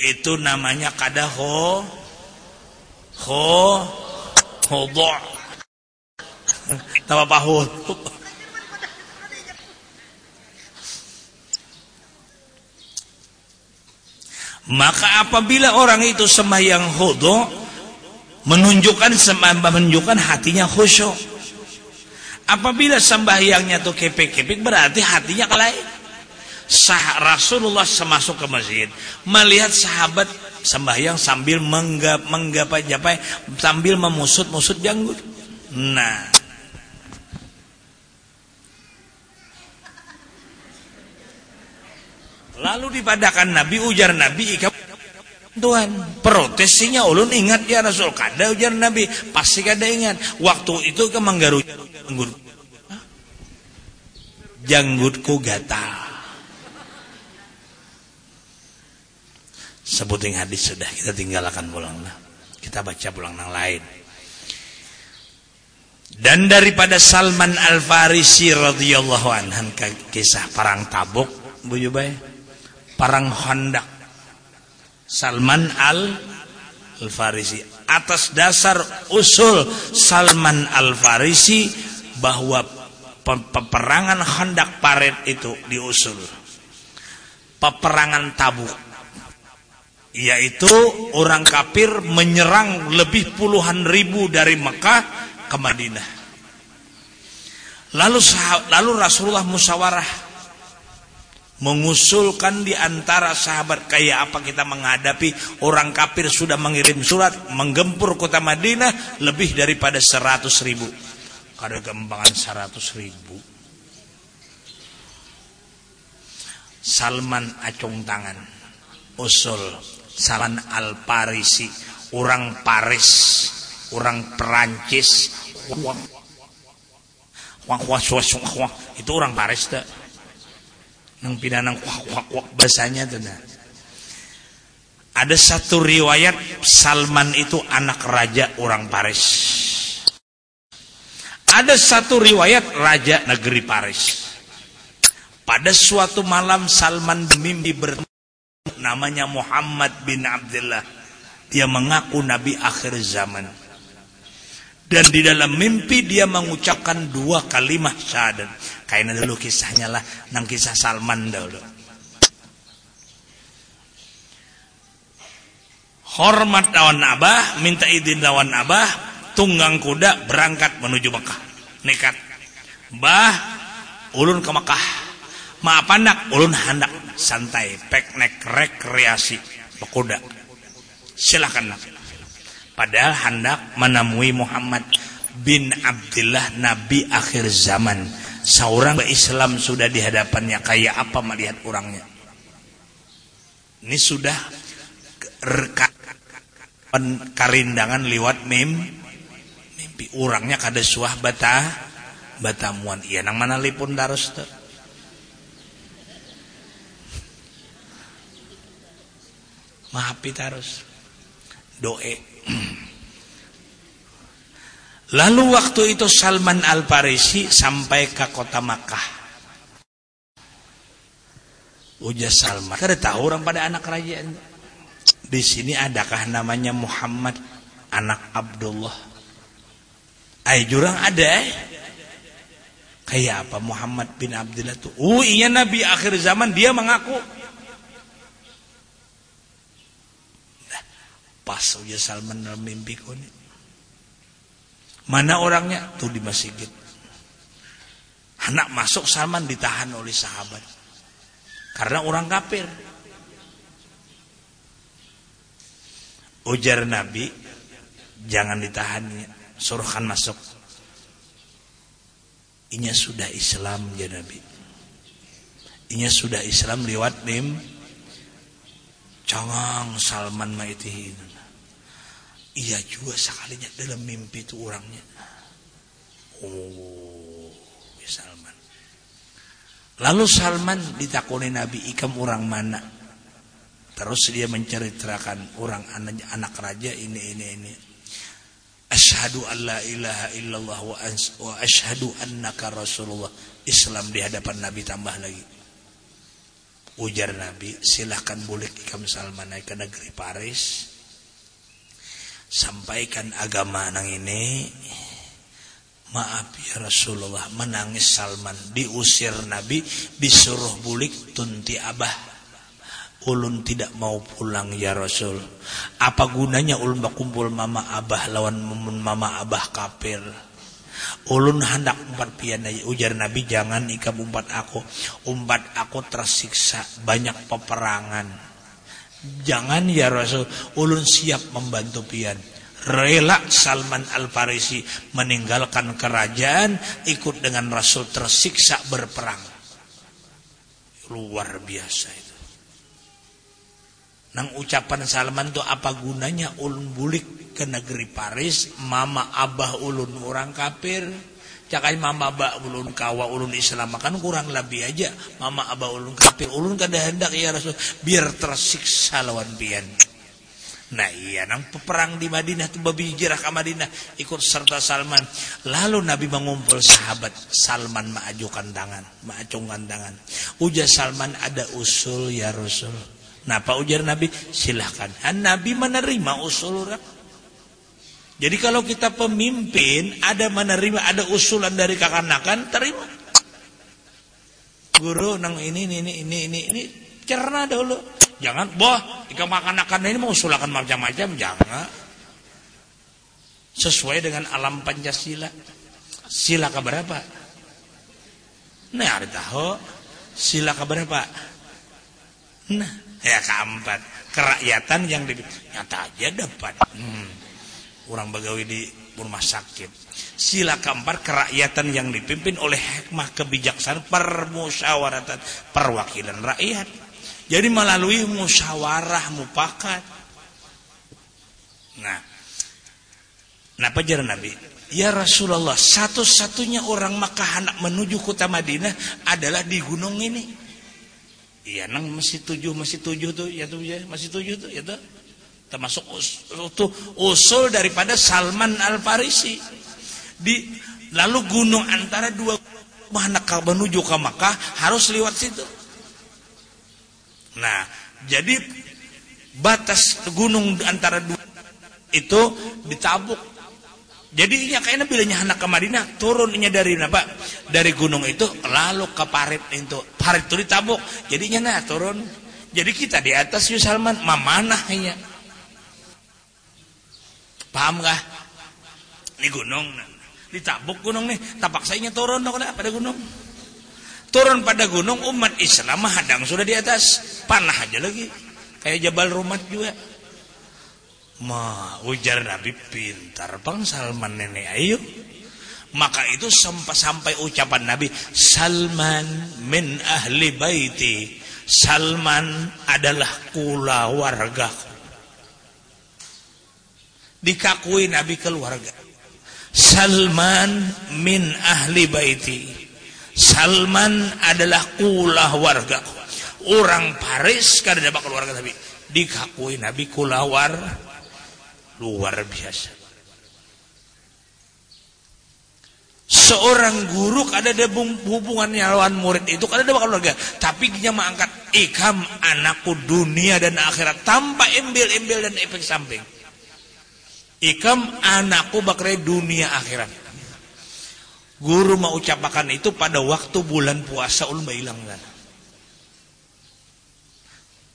Itu namanya kadaho ho hodo. Tahu apa Maka apabila orang itu sembahyang hudu menunjukkan menunjukkan hatinya khusyuk. Apabila sembahyangnya tuh kepek-kepek berarti hatinya kelain. Sah Rasulullah semasuk ke masjid melihat sahabat sembahyang sambil menggap menggapai japai sambil memusut-musut janggut. Nah, Lalu dipadakan Nabi ujar Nabi ika Tuhan protesinya ulun ingat ya Rasul kada ujar Nabi pasti kada ingat. Waktu itu ke manggaru janggut. Janggutku gatal. Sebutin hadis sudah kita tinggalkan pulang kita baca pulang yang lain. Dan daripada Salman Al Farisi radhiyallahu anhu kisah perang Tabuk Bu Jubai perang Khandaq Salman al Al-Farisi. Atas dasar usul Salman Al-Farisi bahwa peperangan Khandaq Paret itu diusul. Peperangan Tabuk yaitu orang kafir menyerang lebih puluhan ribu dari Mekah ke Madinah. Lalu lalu Rasulullah musyawarah mengusulkan di antara sahabat kayak apa kita menghadapi. Orang kafir sudah mengirim surat menggempur kota Madinah lebih daripada seratus ribu. Ada gembangan seratus ribu. Salman acung tangan. Usul Salman al Parisi orang Paris orang Perancis. Itu orang Paris tak nang pinanang wak wak wak bahasanya tuh nah. Ada satu riwayat Salman itu anak raja orang Paris. Ada satu riwayat raja negeri Paris. Pada suatu malam Salman bermimpi bertemu namanya Muhammad bin Abdullah. Dia mengaku nabi akhir zaman. Dan di dalam mimpi dia mengucapkan dua kalimat syahadat. Kayaknya dulu kisahnya lah, nang kisah Salman dulu. Hormat lawan abah, minta izin lawan abah, tunggang kuda berangkat menuju Mekah. Nekat. Bah, ulun ke Mekah. Maaf anak, ulun hendak santai, piknik rekreasi, pekuda. Silakan nak. Padahal hendak menemui Muhammad bin Abdullah Nabi akhir zaman. Seorang Islam sudah di hadapannya kayak apa melihat orangnya? Ini sudah karindangan lewat mim mimpi. Orangnya kada suah bata batamuan. Iya nang mana lipun darus tuh maafi tarus doe Lalu waktu itu Salman Al-Farisi sampai ke kota Makkah. Ujar Salman, kada tahu orang pada anak kerajaan. Di sini adakah namanya Muhammad anak Abdullah? Ay jurang ada eh. Kayak apa Muhammad bin Abdullah itu? Oh iya Nabi akhir zaman dia mengaku. Pas ujar Salman dalam mimpi kuning. Mana orangnya? Tuh di masjid. Anak masuk Salman ditahan oleh sahabat. Karena orang kafir. ujar Nabi jangan ditahan suruhkan masuk inya sudah Islam ya Nabi inya sudah Islam lewat nim cangang Salman maiti iya juga sekalinya dalam mimpi itu orangnya oh ya Salman lalu Salman ditakuni Nabi ikam orang mana terus dia menceritakan orang anak, anak raja ini ini ini Ashadu an la ilaha illallah wa, wa ashadu annaka rasulullah. Islam di hadapan Nabi tambah lagi. Ujar Nabi, silahkan boleh ikam Salman naik ke negeri Paris. Sampaikan agama nang ini. Maaf ya Rasulullah, menangis Salman. Diusir Nabi, disuruh bulik tunti abah ulun tidak mau pulang ya Rasul apa gunanya ulun berkumpul mama abah lawan mama abah kafir ulun hendak umpat pian ujar Nabi jangan ikam umpat aku umpat aku tersiksa banyak peperangan jangan ya Rasul ulun siap membantu pian. Rela Salman Al-Farisi meninggalkan kerajaan ikut dengan Rasul tersiksa berperang. Luar biasa itu. Nang ucapan Salman tuh apa gunanya ulun bulik ke negeri Paris, mama abah ulun orang kafir. Cakai mama abah ulun kawa ulun Islam kan kurang lebih aja. Mama abah ulun kafir ulun kada hendak ya Rasul biar tersiksa lawan pian. Nah iya nang peperang di Madinah tuh babi jirah ke Madinah ikut serta Salman. Lalu Nabi mengumpul sahabat Salman maajukan tangan, maacungkan tangan. Ujar Salman ada usul ya Rasul. Napa ujar Nabi? Silahkan. Nabi menerima usul orang. Jadi kalau kita pemimpin, ada menerima, ada usulan dari kakanakan, terima. Guru nang ini, ini, ini, ini, ini, cerna dulu. Jangan, boh, jika makan-makan ini mau usulkan macam-macam, jangan. Sesuai dengan alam Pancasila. Sila keberapa? Nah, ada tahu. Sila keberapa? Nah, ya keempat kerakyatan yang di nyata aja dapat hmm. Orang bagawi di rumah sakit sila keempat kerakyatan yang dipimpin oleh hikmah kebijaksanaan permusyawaratan perwakilan rakyat jadi melalui musyawarah mupakat nah Kenapa jalan Nabi? Ya Rasulullah, satu-satunya orang Makkah anak menuju kota Madinah adalah di gunung ini. Iya nang masih tujuh masih tujuh tuh ya tuh ya masih tujuh tuh ya tuh termasuk usul, usul daripada Salman Al Farisi di lalu gunung antara dua mana menuju ke Makkah harus lewat situ. Nah jadi batas gunung antara dua itu ditabuk jadi ini kayaknya bilanya anak ke Madinah turunnya dari apa? Dari gunung itu lalu ke parit itu. Parit itu ditabuk. Jadinya nah turun. Jadi kita di atas Yus Salman mamanahnya. Paham gak? Ini gunung. Ditabuk gunung nih. Tapak sayanya turun dong pada gunung. Turun pada gunung umat Islam hadang sudah di atas. Panah aja lagi. Kayak Jabal Rumat juga. Ma, ujar Nabi pintar bang Salman nenek ayo. Maka itu sampai sampai ucapan Nabi Salman min ahli baiti. Salman adalah kula warga. Dikakui Nabi keluarga. Salman min ahli baiti. Salman adalah kula warga. Orang Paris kada dapat keluarga Nabi. Dikakui Nabi kula warga luar biasa seorang guru ada ada hubungan lawan murid itu ada ada keluarga tapi dia mengangkat ikam anakku dunia dan akhirat tanpa embel-embel dan efek samping ikam anakku bakal dunia akhirat guru mau ucapkan itu pada waktu bulan puasa ulun hilang kan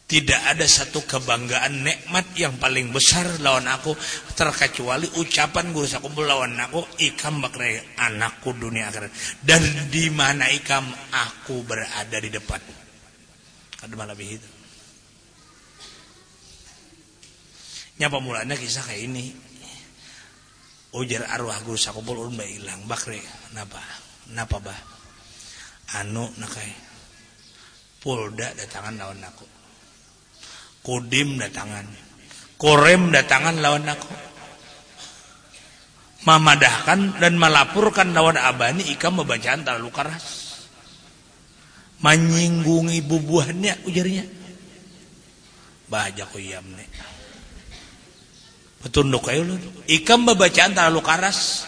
tidak ada satu kebanggaan nikmat yang paling besar lawan aku terkecuali ucapan guru sakumpul lawan aku ikam bakre anakku dunia akhirat dan di mana ikam aku berada di depan. Ada malah itu. nyapa mulanya kisah kayak ini ujar arwah guru sakupul ulun bae ilang bakre napa? Napa bah? Anu nakai polda datangan lawan aku. Kodim datangan korem datangan lawan aku. Memadahkan dan melaporkan lawan abani ikam membacaan terlalu keras. Menyinggungi bubuhannya ujarnya. Baca kuyam nih petunduk ayo lu. Ikam membacaan terlalu keras.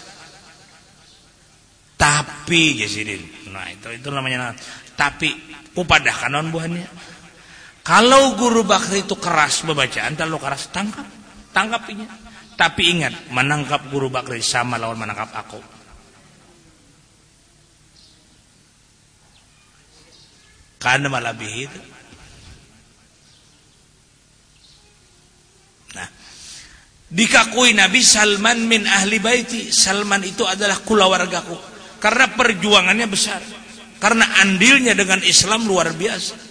Tapi jasidin nah itu itu namanya tapi upadahkan non buahnya? Kalau guru bakri itu keras membacaan terlalu keras tangkap. Tangkapinya. Tapi ingat, menangkap guru Bakri sama lawan menangkap aku. Karena malah itu. Dikakui Nabi Salman min ahli baiti. Salman itu adalah kulawargaku. Karena perjuangannya besar. Karena andilnya dengan Islam luar biasa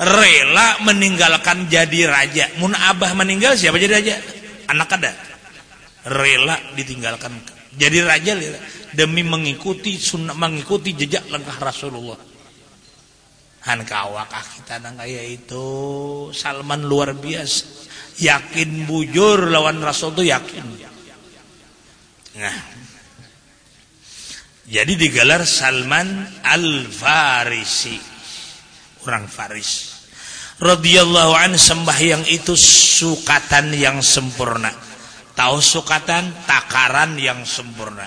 rela meninggalkan jadi raja. Mun abah meninggal siapa jadi raja? Anak ada. Rela ditinggalkan jadi raja demi mengikuti sunnah mengikuti jejak langkah Rasulullah. Han kawakah kita nang kaya itu Salman luar biasa. Yakin bujur lawan Rasul itu yakin. Nah. Jadi digelar Salman Al-Farisi. Orang Faris radhiyallahu an sembahyang itu sukatan yang sempurna tahu sukatan takaran yang sempurna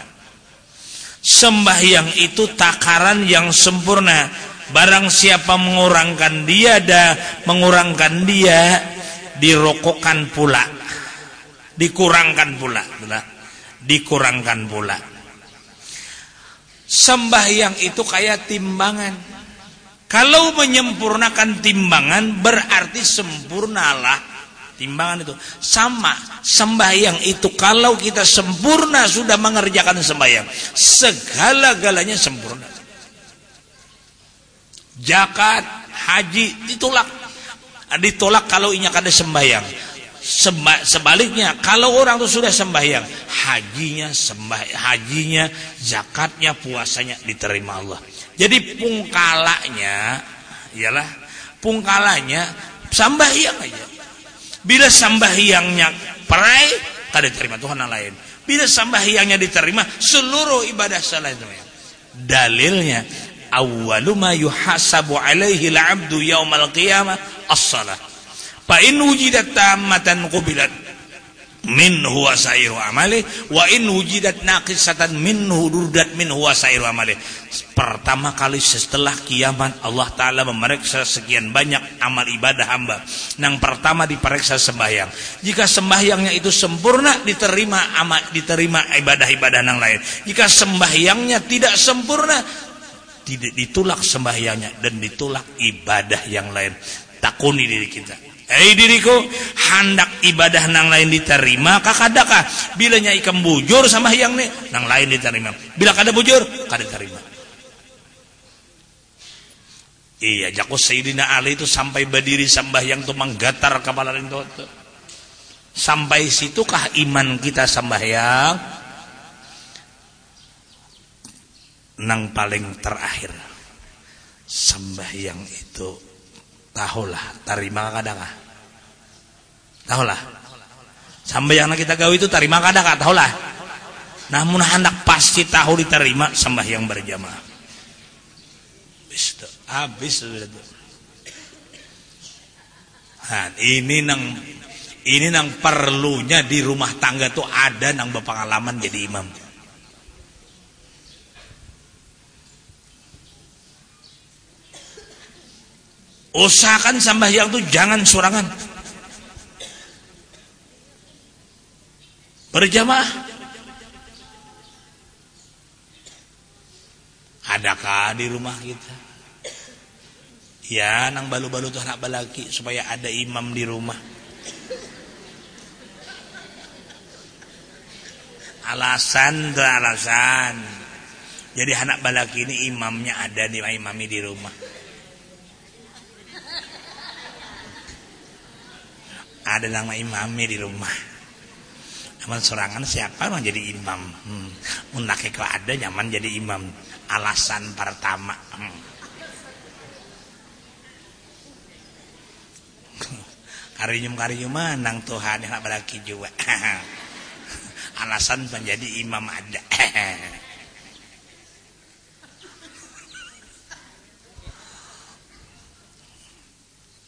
sembahyang itu takaran yang sempurna barang siapa mengurangkan dia dan mengurangkan dia dirokokkan pula. Dikurangkan pula dikurangkan pula. Sembahyang itu kayak timbangan. Kalau menyempurnakan timbangan berarti sempurnalah timbangan itu. Sama sembahyang itu kalau kita sempurna sudah mengerjakan sembahyang, segala-galanya sempurna. Zakat, haji ditolak. Ditolak kalau inyak ada sembahyang. sebaliknya kalau orang itu sudah sembahyang hajinya sembah hajinya zakatnya puasanya diterima Allah jadi pungkalanya ialah pungkalanya sambahyang aja. Bila sambahyangnya perai, kada terima Tuhan yang lain. Bila sambahyangnya diterima, seluruh ibadah selain itu. Dalilnya awwalu ma yuhasabu alaihi al-'abdu yaumal qiyamah as-salah. Fa in wujidat tammatan qubilat minhu wasairu amali wa in wujidat naqisatan minhu durdat minhu wasairu amali. Pertama kali setelah kiamat Allah taala memeriksa sekian banyak amal ibadah hamba. Yang pertama diperiksa sembahyang. Jika sembahyangnya itu sempurna diterima amal diterima ibadah-ibadah yang lain. Jika sembahyangnya tidak sempurna tidak ditolak sembahyangnya dan ditolak ibadah yang lain takuni diri kita Hei diriku, hendak ibadah nang lain diterima, kakadakah? Bila nyai ikan bujur sama yang nih, nang lain diterima. Bila kada bujur, kada diterima. Iya, jago Sayyidina Ali itu sampai berdiri sembahyang tuh menggatar kepala itu. Sampai situkah iman kita sembahyang? Nang paling terakhir. Sembahyang itu tahulah tarima kadang ah. Tahulah. Sampai yang kita gawe itu tarima kadang ah tahulah. Namun hendak pasti tahu diterima yang berjamaah. Habis habis nah, ini nang ini nang perlunya di rumah tangga tuh ada nang berpengalaman jadi imam usahakan sembahyang itu jangan surangan berjamaah. Adakah di rumah kita? Ya nang balu-balu tuh anak balaki supaya ada imam di rumah. Alasan tuh alasan. Jadi anak balaki ini imamnya ada di imami di rumah ada nama imami di rumah. Aman sorangan siapa? Mau jadi imam. Hmm. Undake kau ada nyaman jadi imam. Alasan pertama. Hmm. Karinyum karinyum nang Tuhan yang beraki juga Alasan menjadi imam ada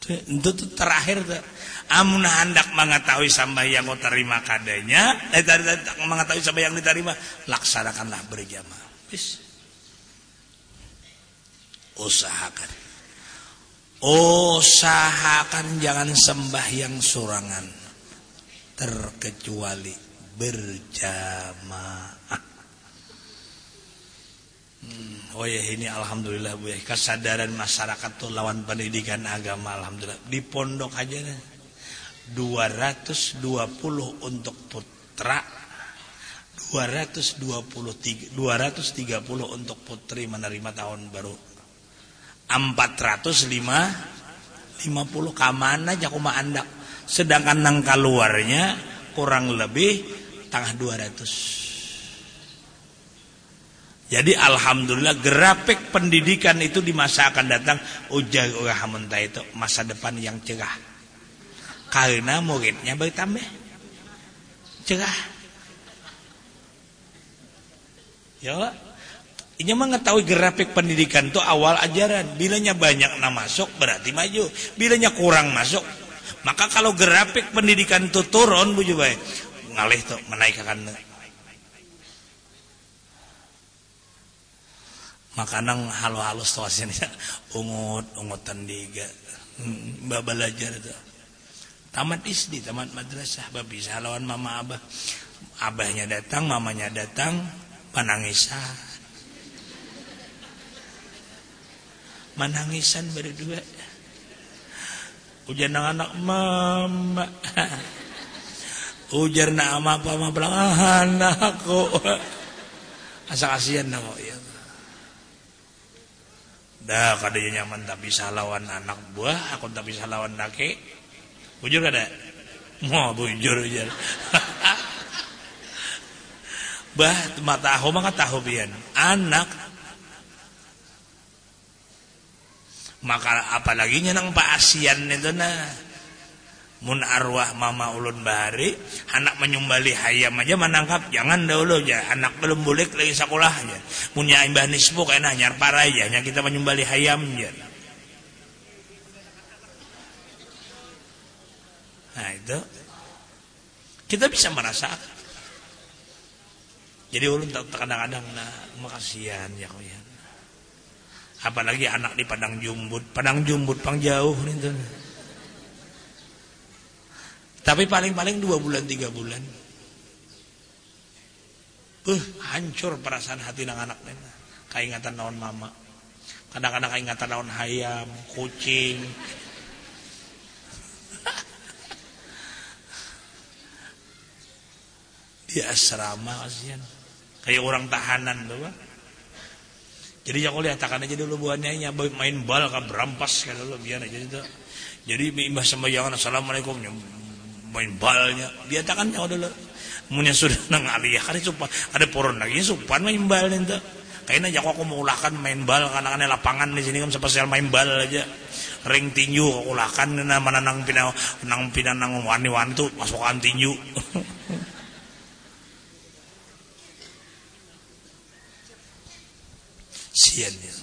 itu terakhir tuh. Amun hendak mengetahui yang kau terima kadanya eh mengetahui yang diterima laksanakanlah berjamaah bis usahakan. Usahakan jangan sembah yang surangan terkecuali berjamaah oh ya ini alhamdulillah Bu ya. Kesadaran masyarakat tuh lawan pendidikan agama alhamdulillah. Di pondok aja nih. 220 untuk putra 223 230 untuk putri menerima tahun baru 405 50 kamana aja kuma anda sedangkan nang keluarnya kurang lebih tengah 200 jadi alhamdulillah grafik pendidikan itu di masa akan datang ujah ujah hamunta itu masa depan yang cerah. Karena muridnya bertambah. Cerah. Ya. Ini mengetahui grafik pendidikan itu awal ajaran. Bilanya banyak nak masuk berarti maju. Bilanya kurang masuk. Maka kalau grafik pendidikan itu turun bu baik. Ngalih tuh menaikkan makanan halo-halo situasinya ungut ungutan diga hmm, mbak belajar itu. Tamat isdi tamat madrasah. Babi lawan mama abah. Abahnya datang mamanya datang menangisan menangisan berdua. Ujar anak mama ujar nama apa mama bilang ah, anakku asa kasihan namo ya dah kadanya nyaman tak bisa lawan anak buah aku tak bisa lawan laki bujur kada? Mau bujur bujur. Bah mata tahu maka tahu pian. Anak. Maka apalagi nyenang pak asian itu nah mun arwah mama ulun bahari anak menyumbali hayam aja menangkap jangan dahulu ya anak belum boleh lagi sekolah aja. Punya imbah nisbu kena nyar parah aja hanya kita menyumbali hayam aja. Nah itu. Kita bisa merasa jadi ulun kadang-kadang nah makasihan ya ya. Apalagi anak di padang jumbut. Padang jumbut pang jauh nih tuh tapi paling-paling dua bulan tiga bulan. Uh, hancur perasaan hati nang anak nena. Kaingatan naon mama. Kadang-kadang kaingatan naon hayam, kucing. Di asrama kasihan. Kayak orang tahanan tuh. Jadi ya lihat akan aja dulu buahnya main bal kan berampas kan dulu biar aja itu. Jadi imbah sembayangan assalamualaikum main balnya. Dia takkan nyawa dulu. Munya sudah nang aliyah kan supan ada poron lagi supan main bal itu kayaknya jago aku mau ulahkan main bal karena kan lapangan di sini kan spesial main bal aja. Ring tinju ulahkan na mana nang pina nang pina nang wani wani tuh masukan tinju. Sian ya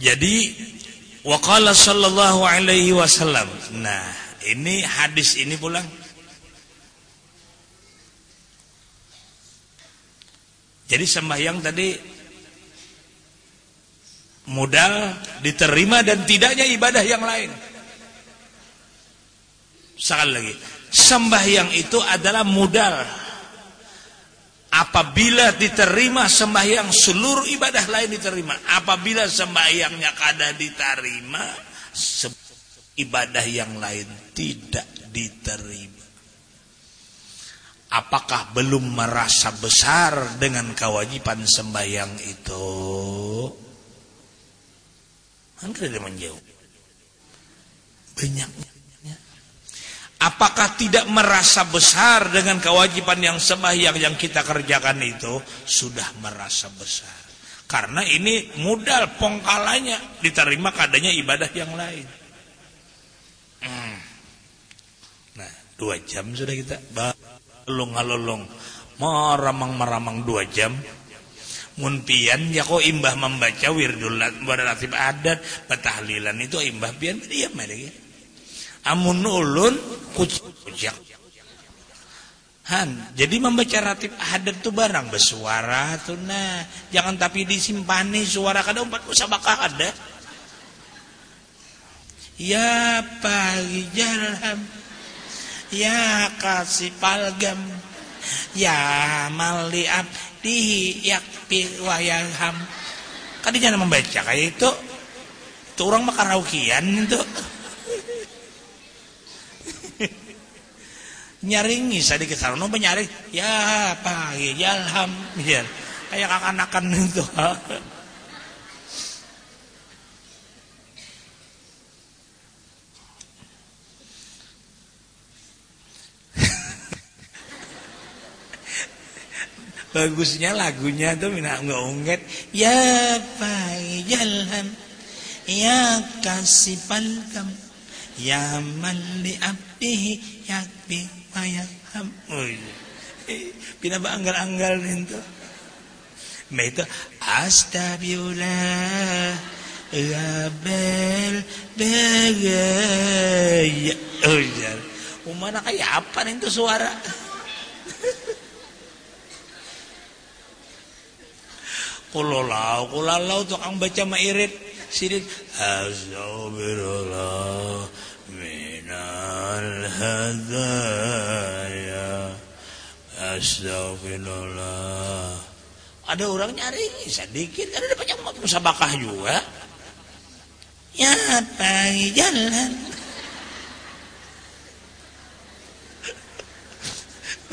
jadi Waqala sallallahu alaihi wasallam. Nah, ini hadis ini pulang. Jadi sembahyang tadi modal diterima dan tidaknya ibadah yang lain. Sekali lagi, sembahyang itu adalah modal Apabila diterima sembahyang seluruh ibadah lain diterima. Apabila sembahyangnya kada diterima ibadah yang lain tidak diterima. Apakah belum merasa besar dengan kewajiban sembahyang itu? kan menjauh banyaknya Apakah tidak merasa besar dengan kewajiban yang sembahyang yang kita kerjakan itu sudah merasa besar. Karena ini modal pongkalanya diterima kadanya ibadah yang lain. Hmm. Nah, dua jam sudah kita balung alolong meramang meramang dua jam. Munpian ya kok imbah membaca wirdul ratib adat petahlilan itu imbah pian diam aja gitu amun ulun kujak. Han, jadi membaca ratib hadat itu barang bersuara tuh nah. Jangan tapi disimpani suara kada empat musabakah ada. Ya pagi jalan ya kasih palgam ya mali abdi yakpi wayalham kan jangan membaca kayak itu. Itu orang makan raukian itu nyaringi sadikit sarana penyaring ya pagi. Jalham ya kayak akan-akan itu. Bagusnya lagunya tuh mina nggak ungget ya pagi jalham ya kasih palkam ya mali abdihi yakbi mayaham oh iya. Pina ba anggal-anggal nito may ito astabiullah Gabel begaya oh iya. Umana kaya apa nito suara? Kulalau kulalau tukang baca mairit. Sirit astagfirullah minal hadaya astagfirullah ada orang nyari sedikit ada banyak musabakah juga. Ya pagi jalan.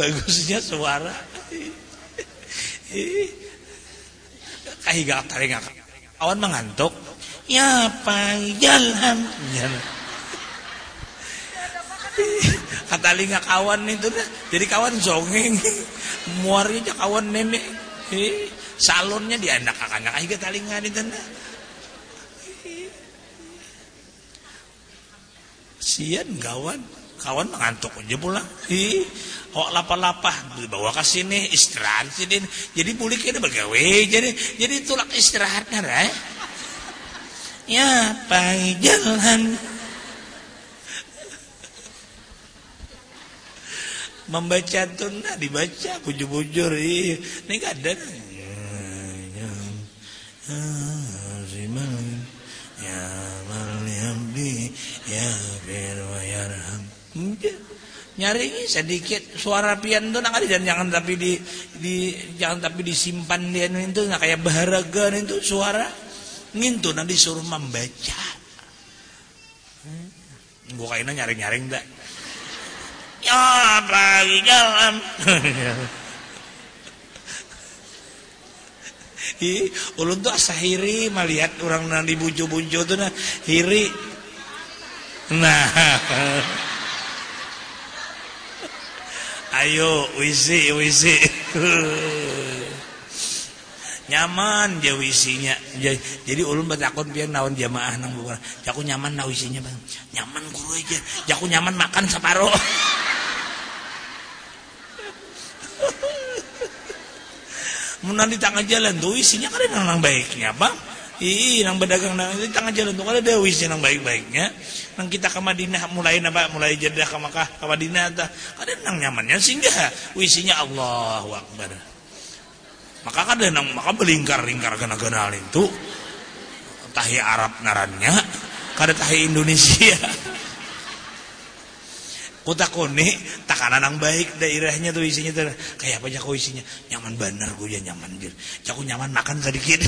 Bagusnya suara. Kahiga taringa awan mengantuk. Ya pagi jalan kata linga kawan itu dah jadi kawan zongeng. Muarnya kawan nenek. Eh, salonnya di anak anak aja kata linga itu dah sian kawan kawan mengantuk aja pulang. Ih kok lapah-lapah bawa ke sini istirahat sini. Jadi pulih kita bergawe jadi jadi tulak istirahat eh? ya pagi jalan membaca tunah dibaca bujur-bujur ini ada. Ya malhamdi ya firwayarham nyari sedikit. Suara pian tuh nang dan jangan tapi di, di jangan tapi disimpan dia itu. Nggak kayak baharaga itu suara. Ngintu nanti suruh membaca. Gue kayaknya nyaring-nyaring tak ya lagi jalan Ih, ulun tuh asa hiri melihat orang nanti bujo-bujo tuh nah hiri. Nah. Ayo wisi wisi. Nyaman ja wisinya. Jadi ulun batakon pian naon jamaah nang bukan. Jaku nyaman na wisinya bang. Nyaman guru aja. Jaku nyaman makan separuh. Munan di tengah jalan tuh isinya kan ada nang baiknya bang. Ih, nang berdagang nang di tengah jalan tuh kan ada isinya nang baik-baiknya. Nang kita ke Madinah mulai napa mulai Jeddah ke Makkah ke Madinah ta. Ada nang nyamannya sehingga wisinya Allahu Akbar. Maka kan ada nang maka belingkar-lingkar gana-gana itu. Tahi Arab narannya kada tahi Indonesia. Kuta kone takanan yang baik daerahnya tuh isinya tuh. Kayak apa jago isinya? Nyaman benar gue ya nyaman bir jago nyaman makan sedikit.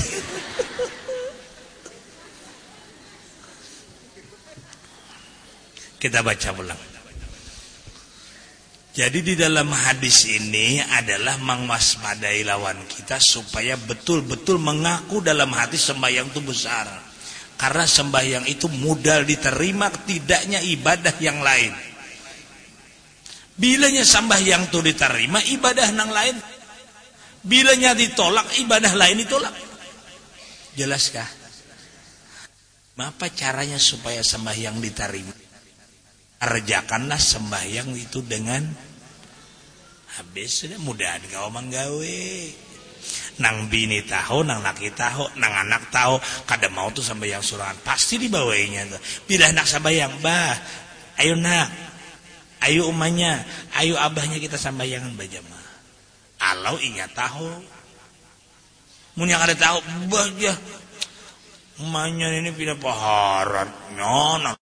Kita baca ulang jadi di dalam hadis ini adalah mengwaspadai lawan kita supaya betul-betul mengaku dalam hati sembahyang itu besar. Karena sembahyang itu mudah diterima tidaknya ibadah yang lain. Bilanya sembahyang itu diterima ibadah yang lain. Bilanya ditolak ibadah lain ditolak. Jelaskah apa caranya supaya sembahyang diterima kerjakanlah sembahyang itu dengan habis. Sudah mudah kau manggawe nang bini tahu nang laki tahu nang anak tahu kada mau tuh sembahyang surangan pasti dibawainya tuh. Bila nak sembahyang bah ayo nak. Ayo umanya ayo abahnya kita sembayangan bajama alau ingat tahu munya kada tahu bah ya umanya ini pindah paharan nyonak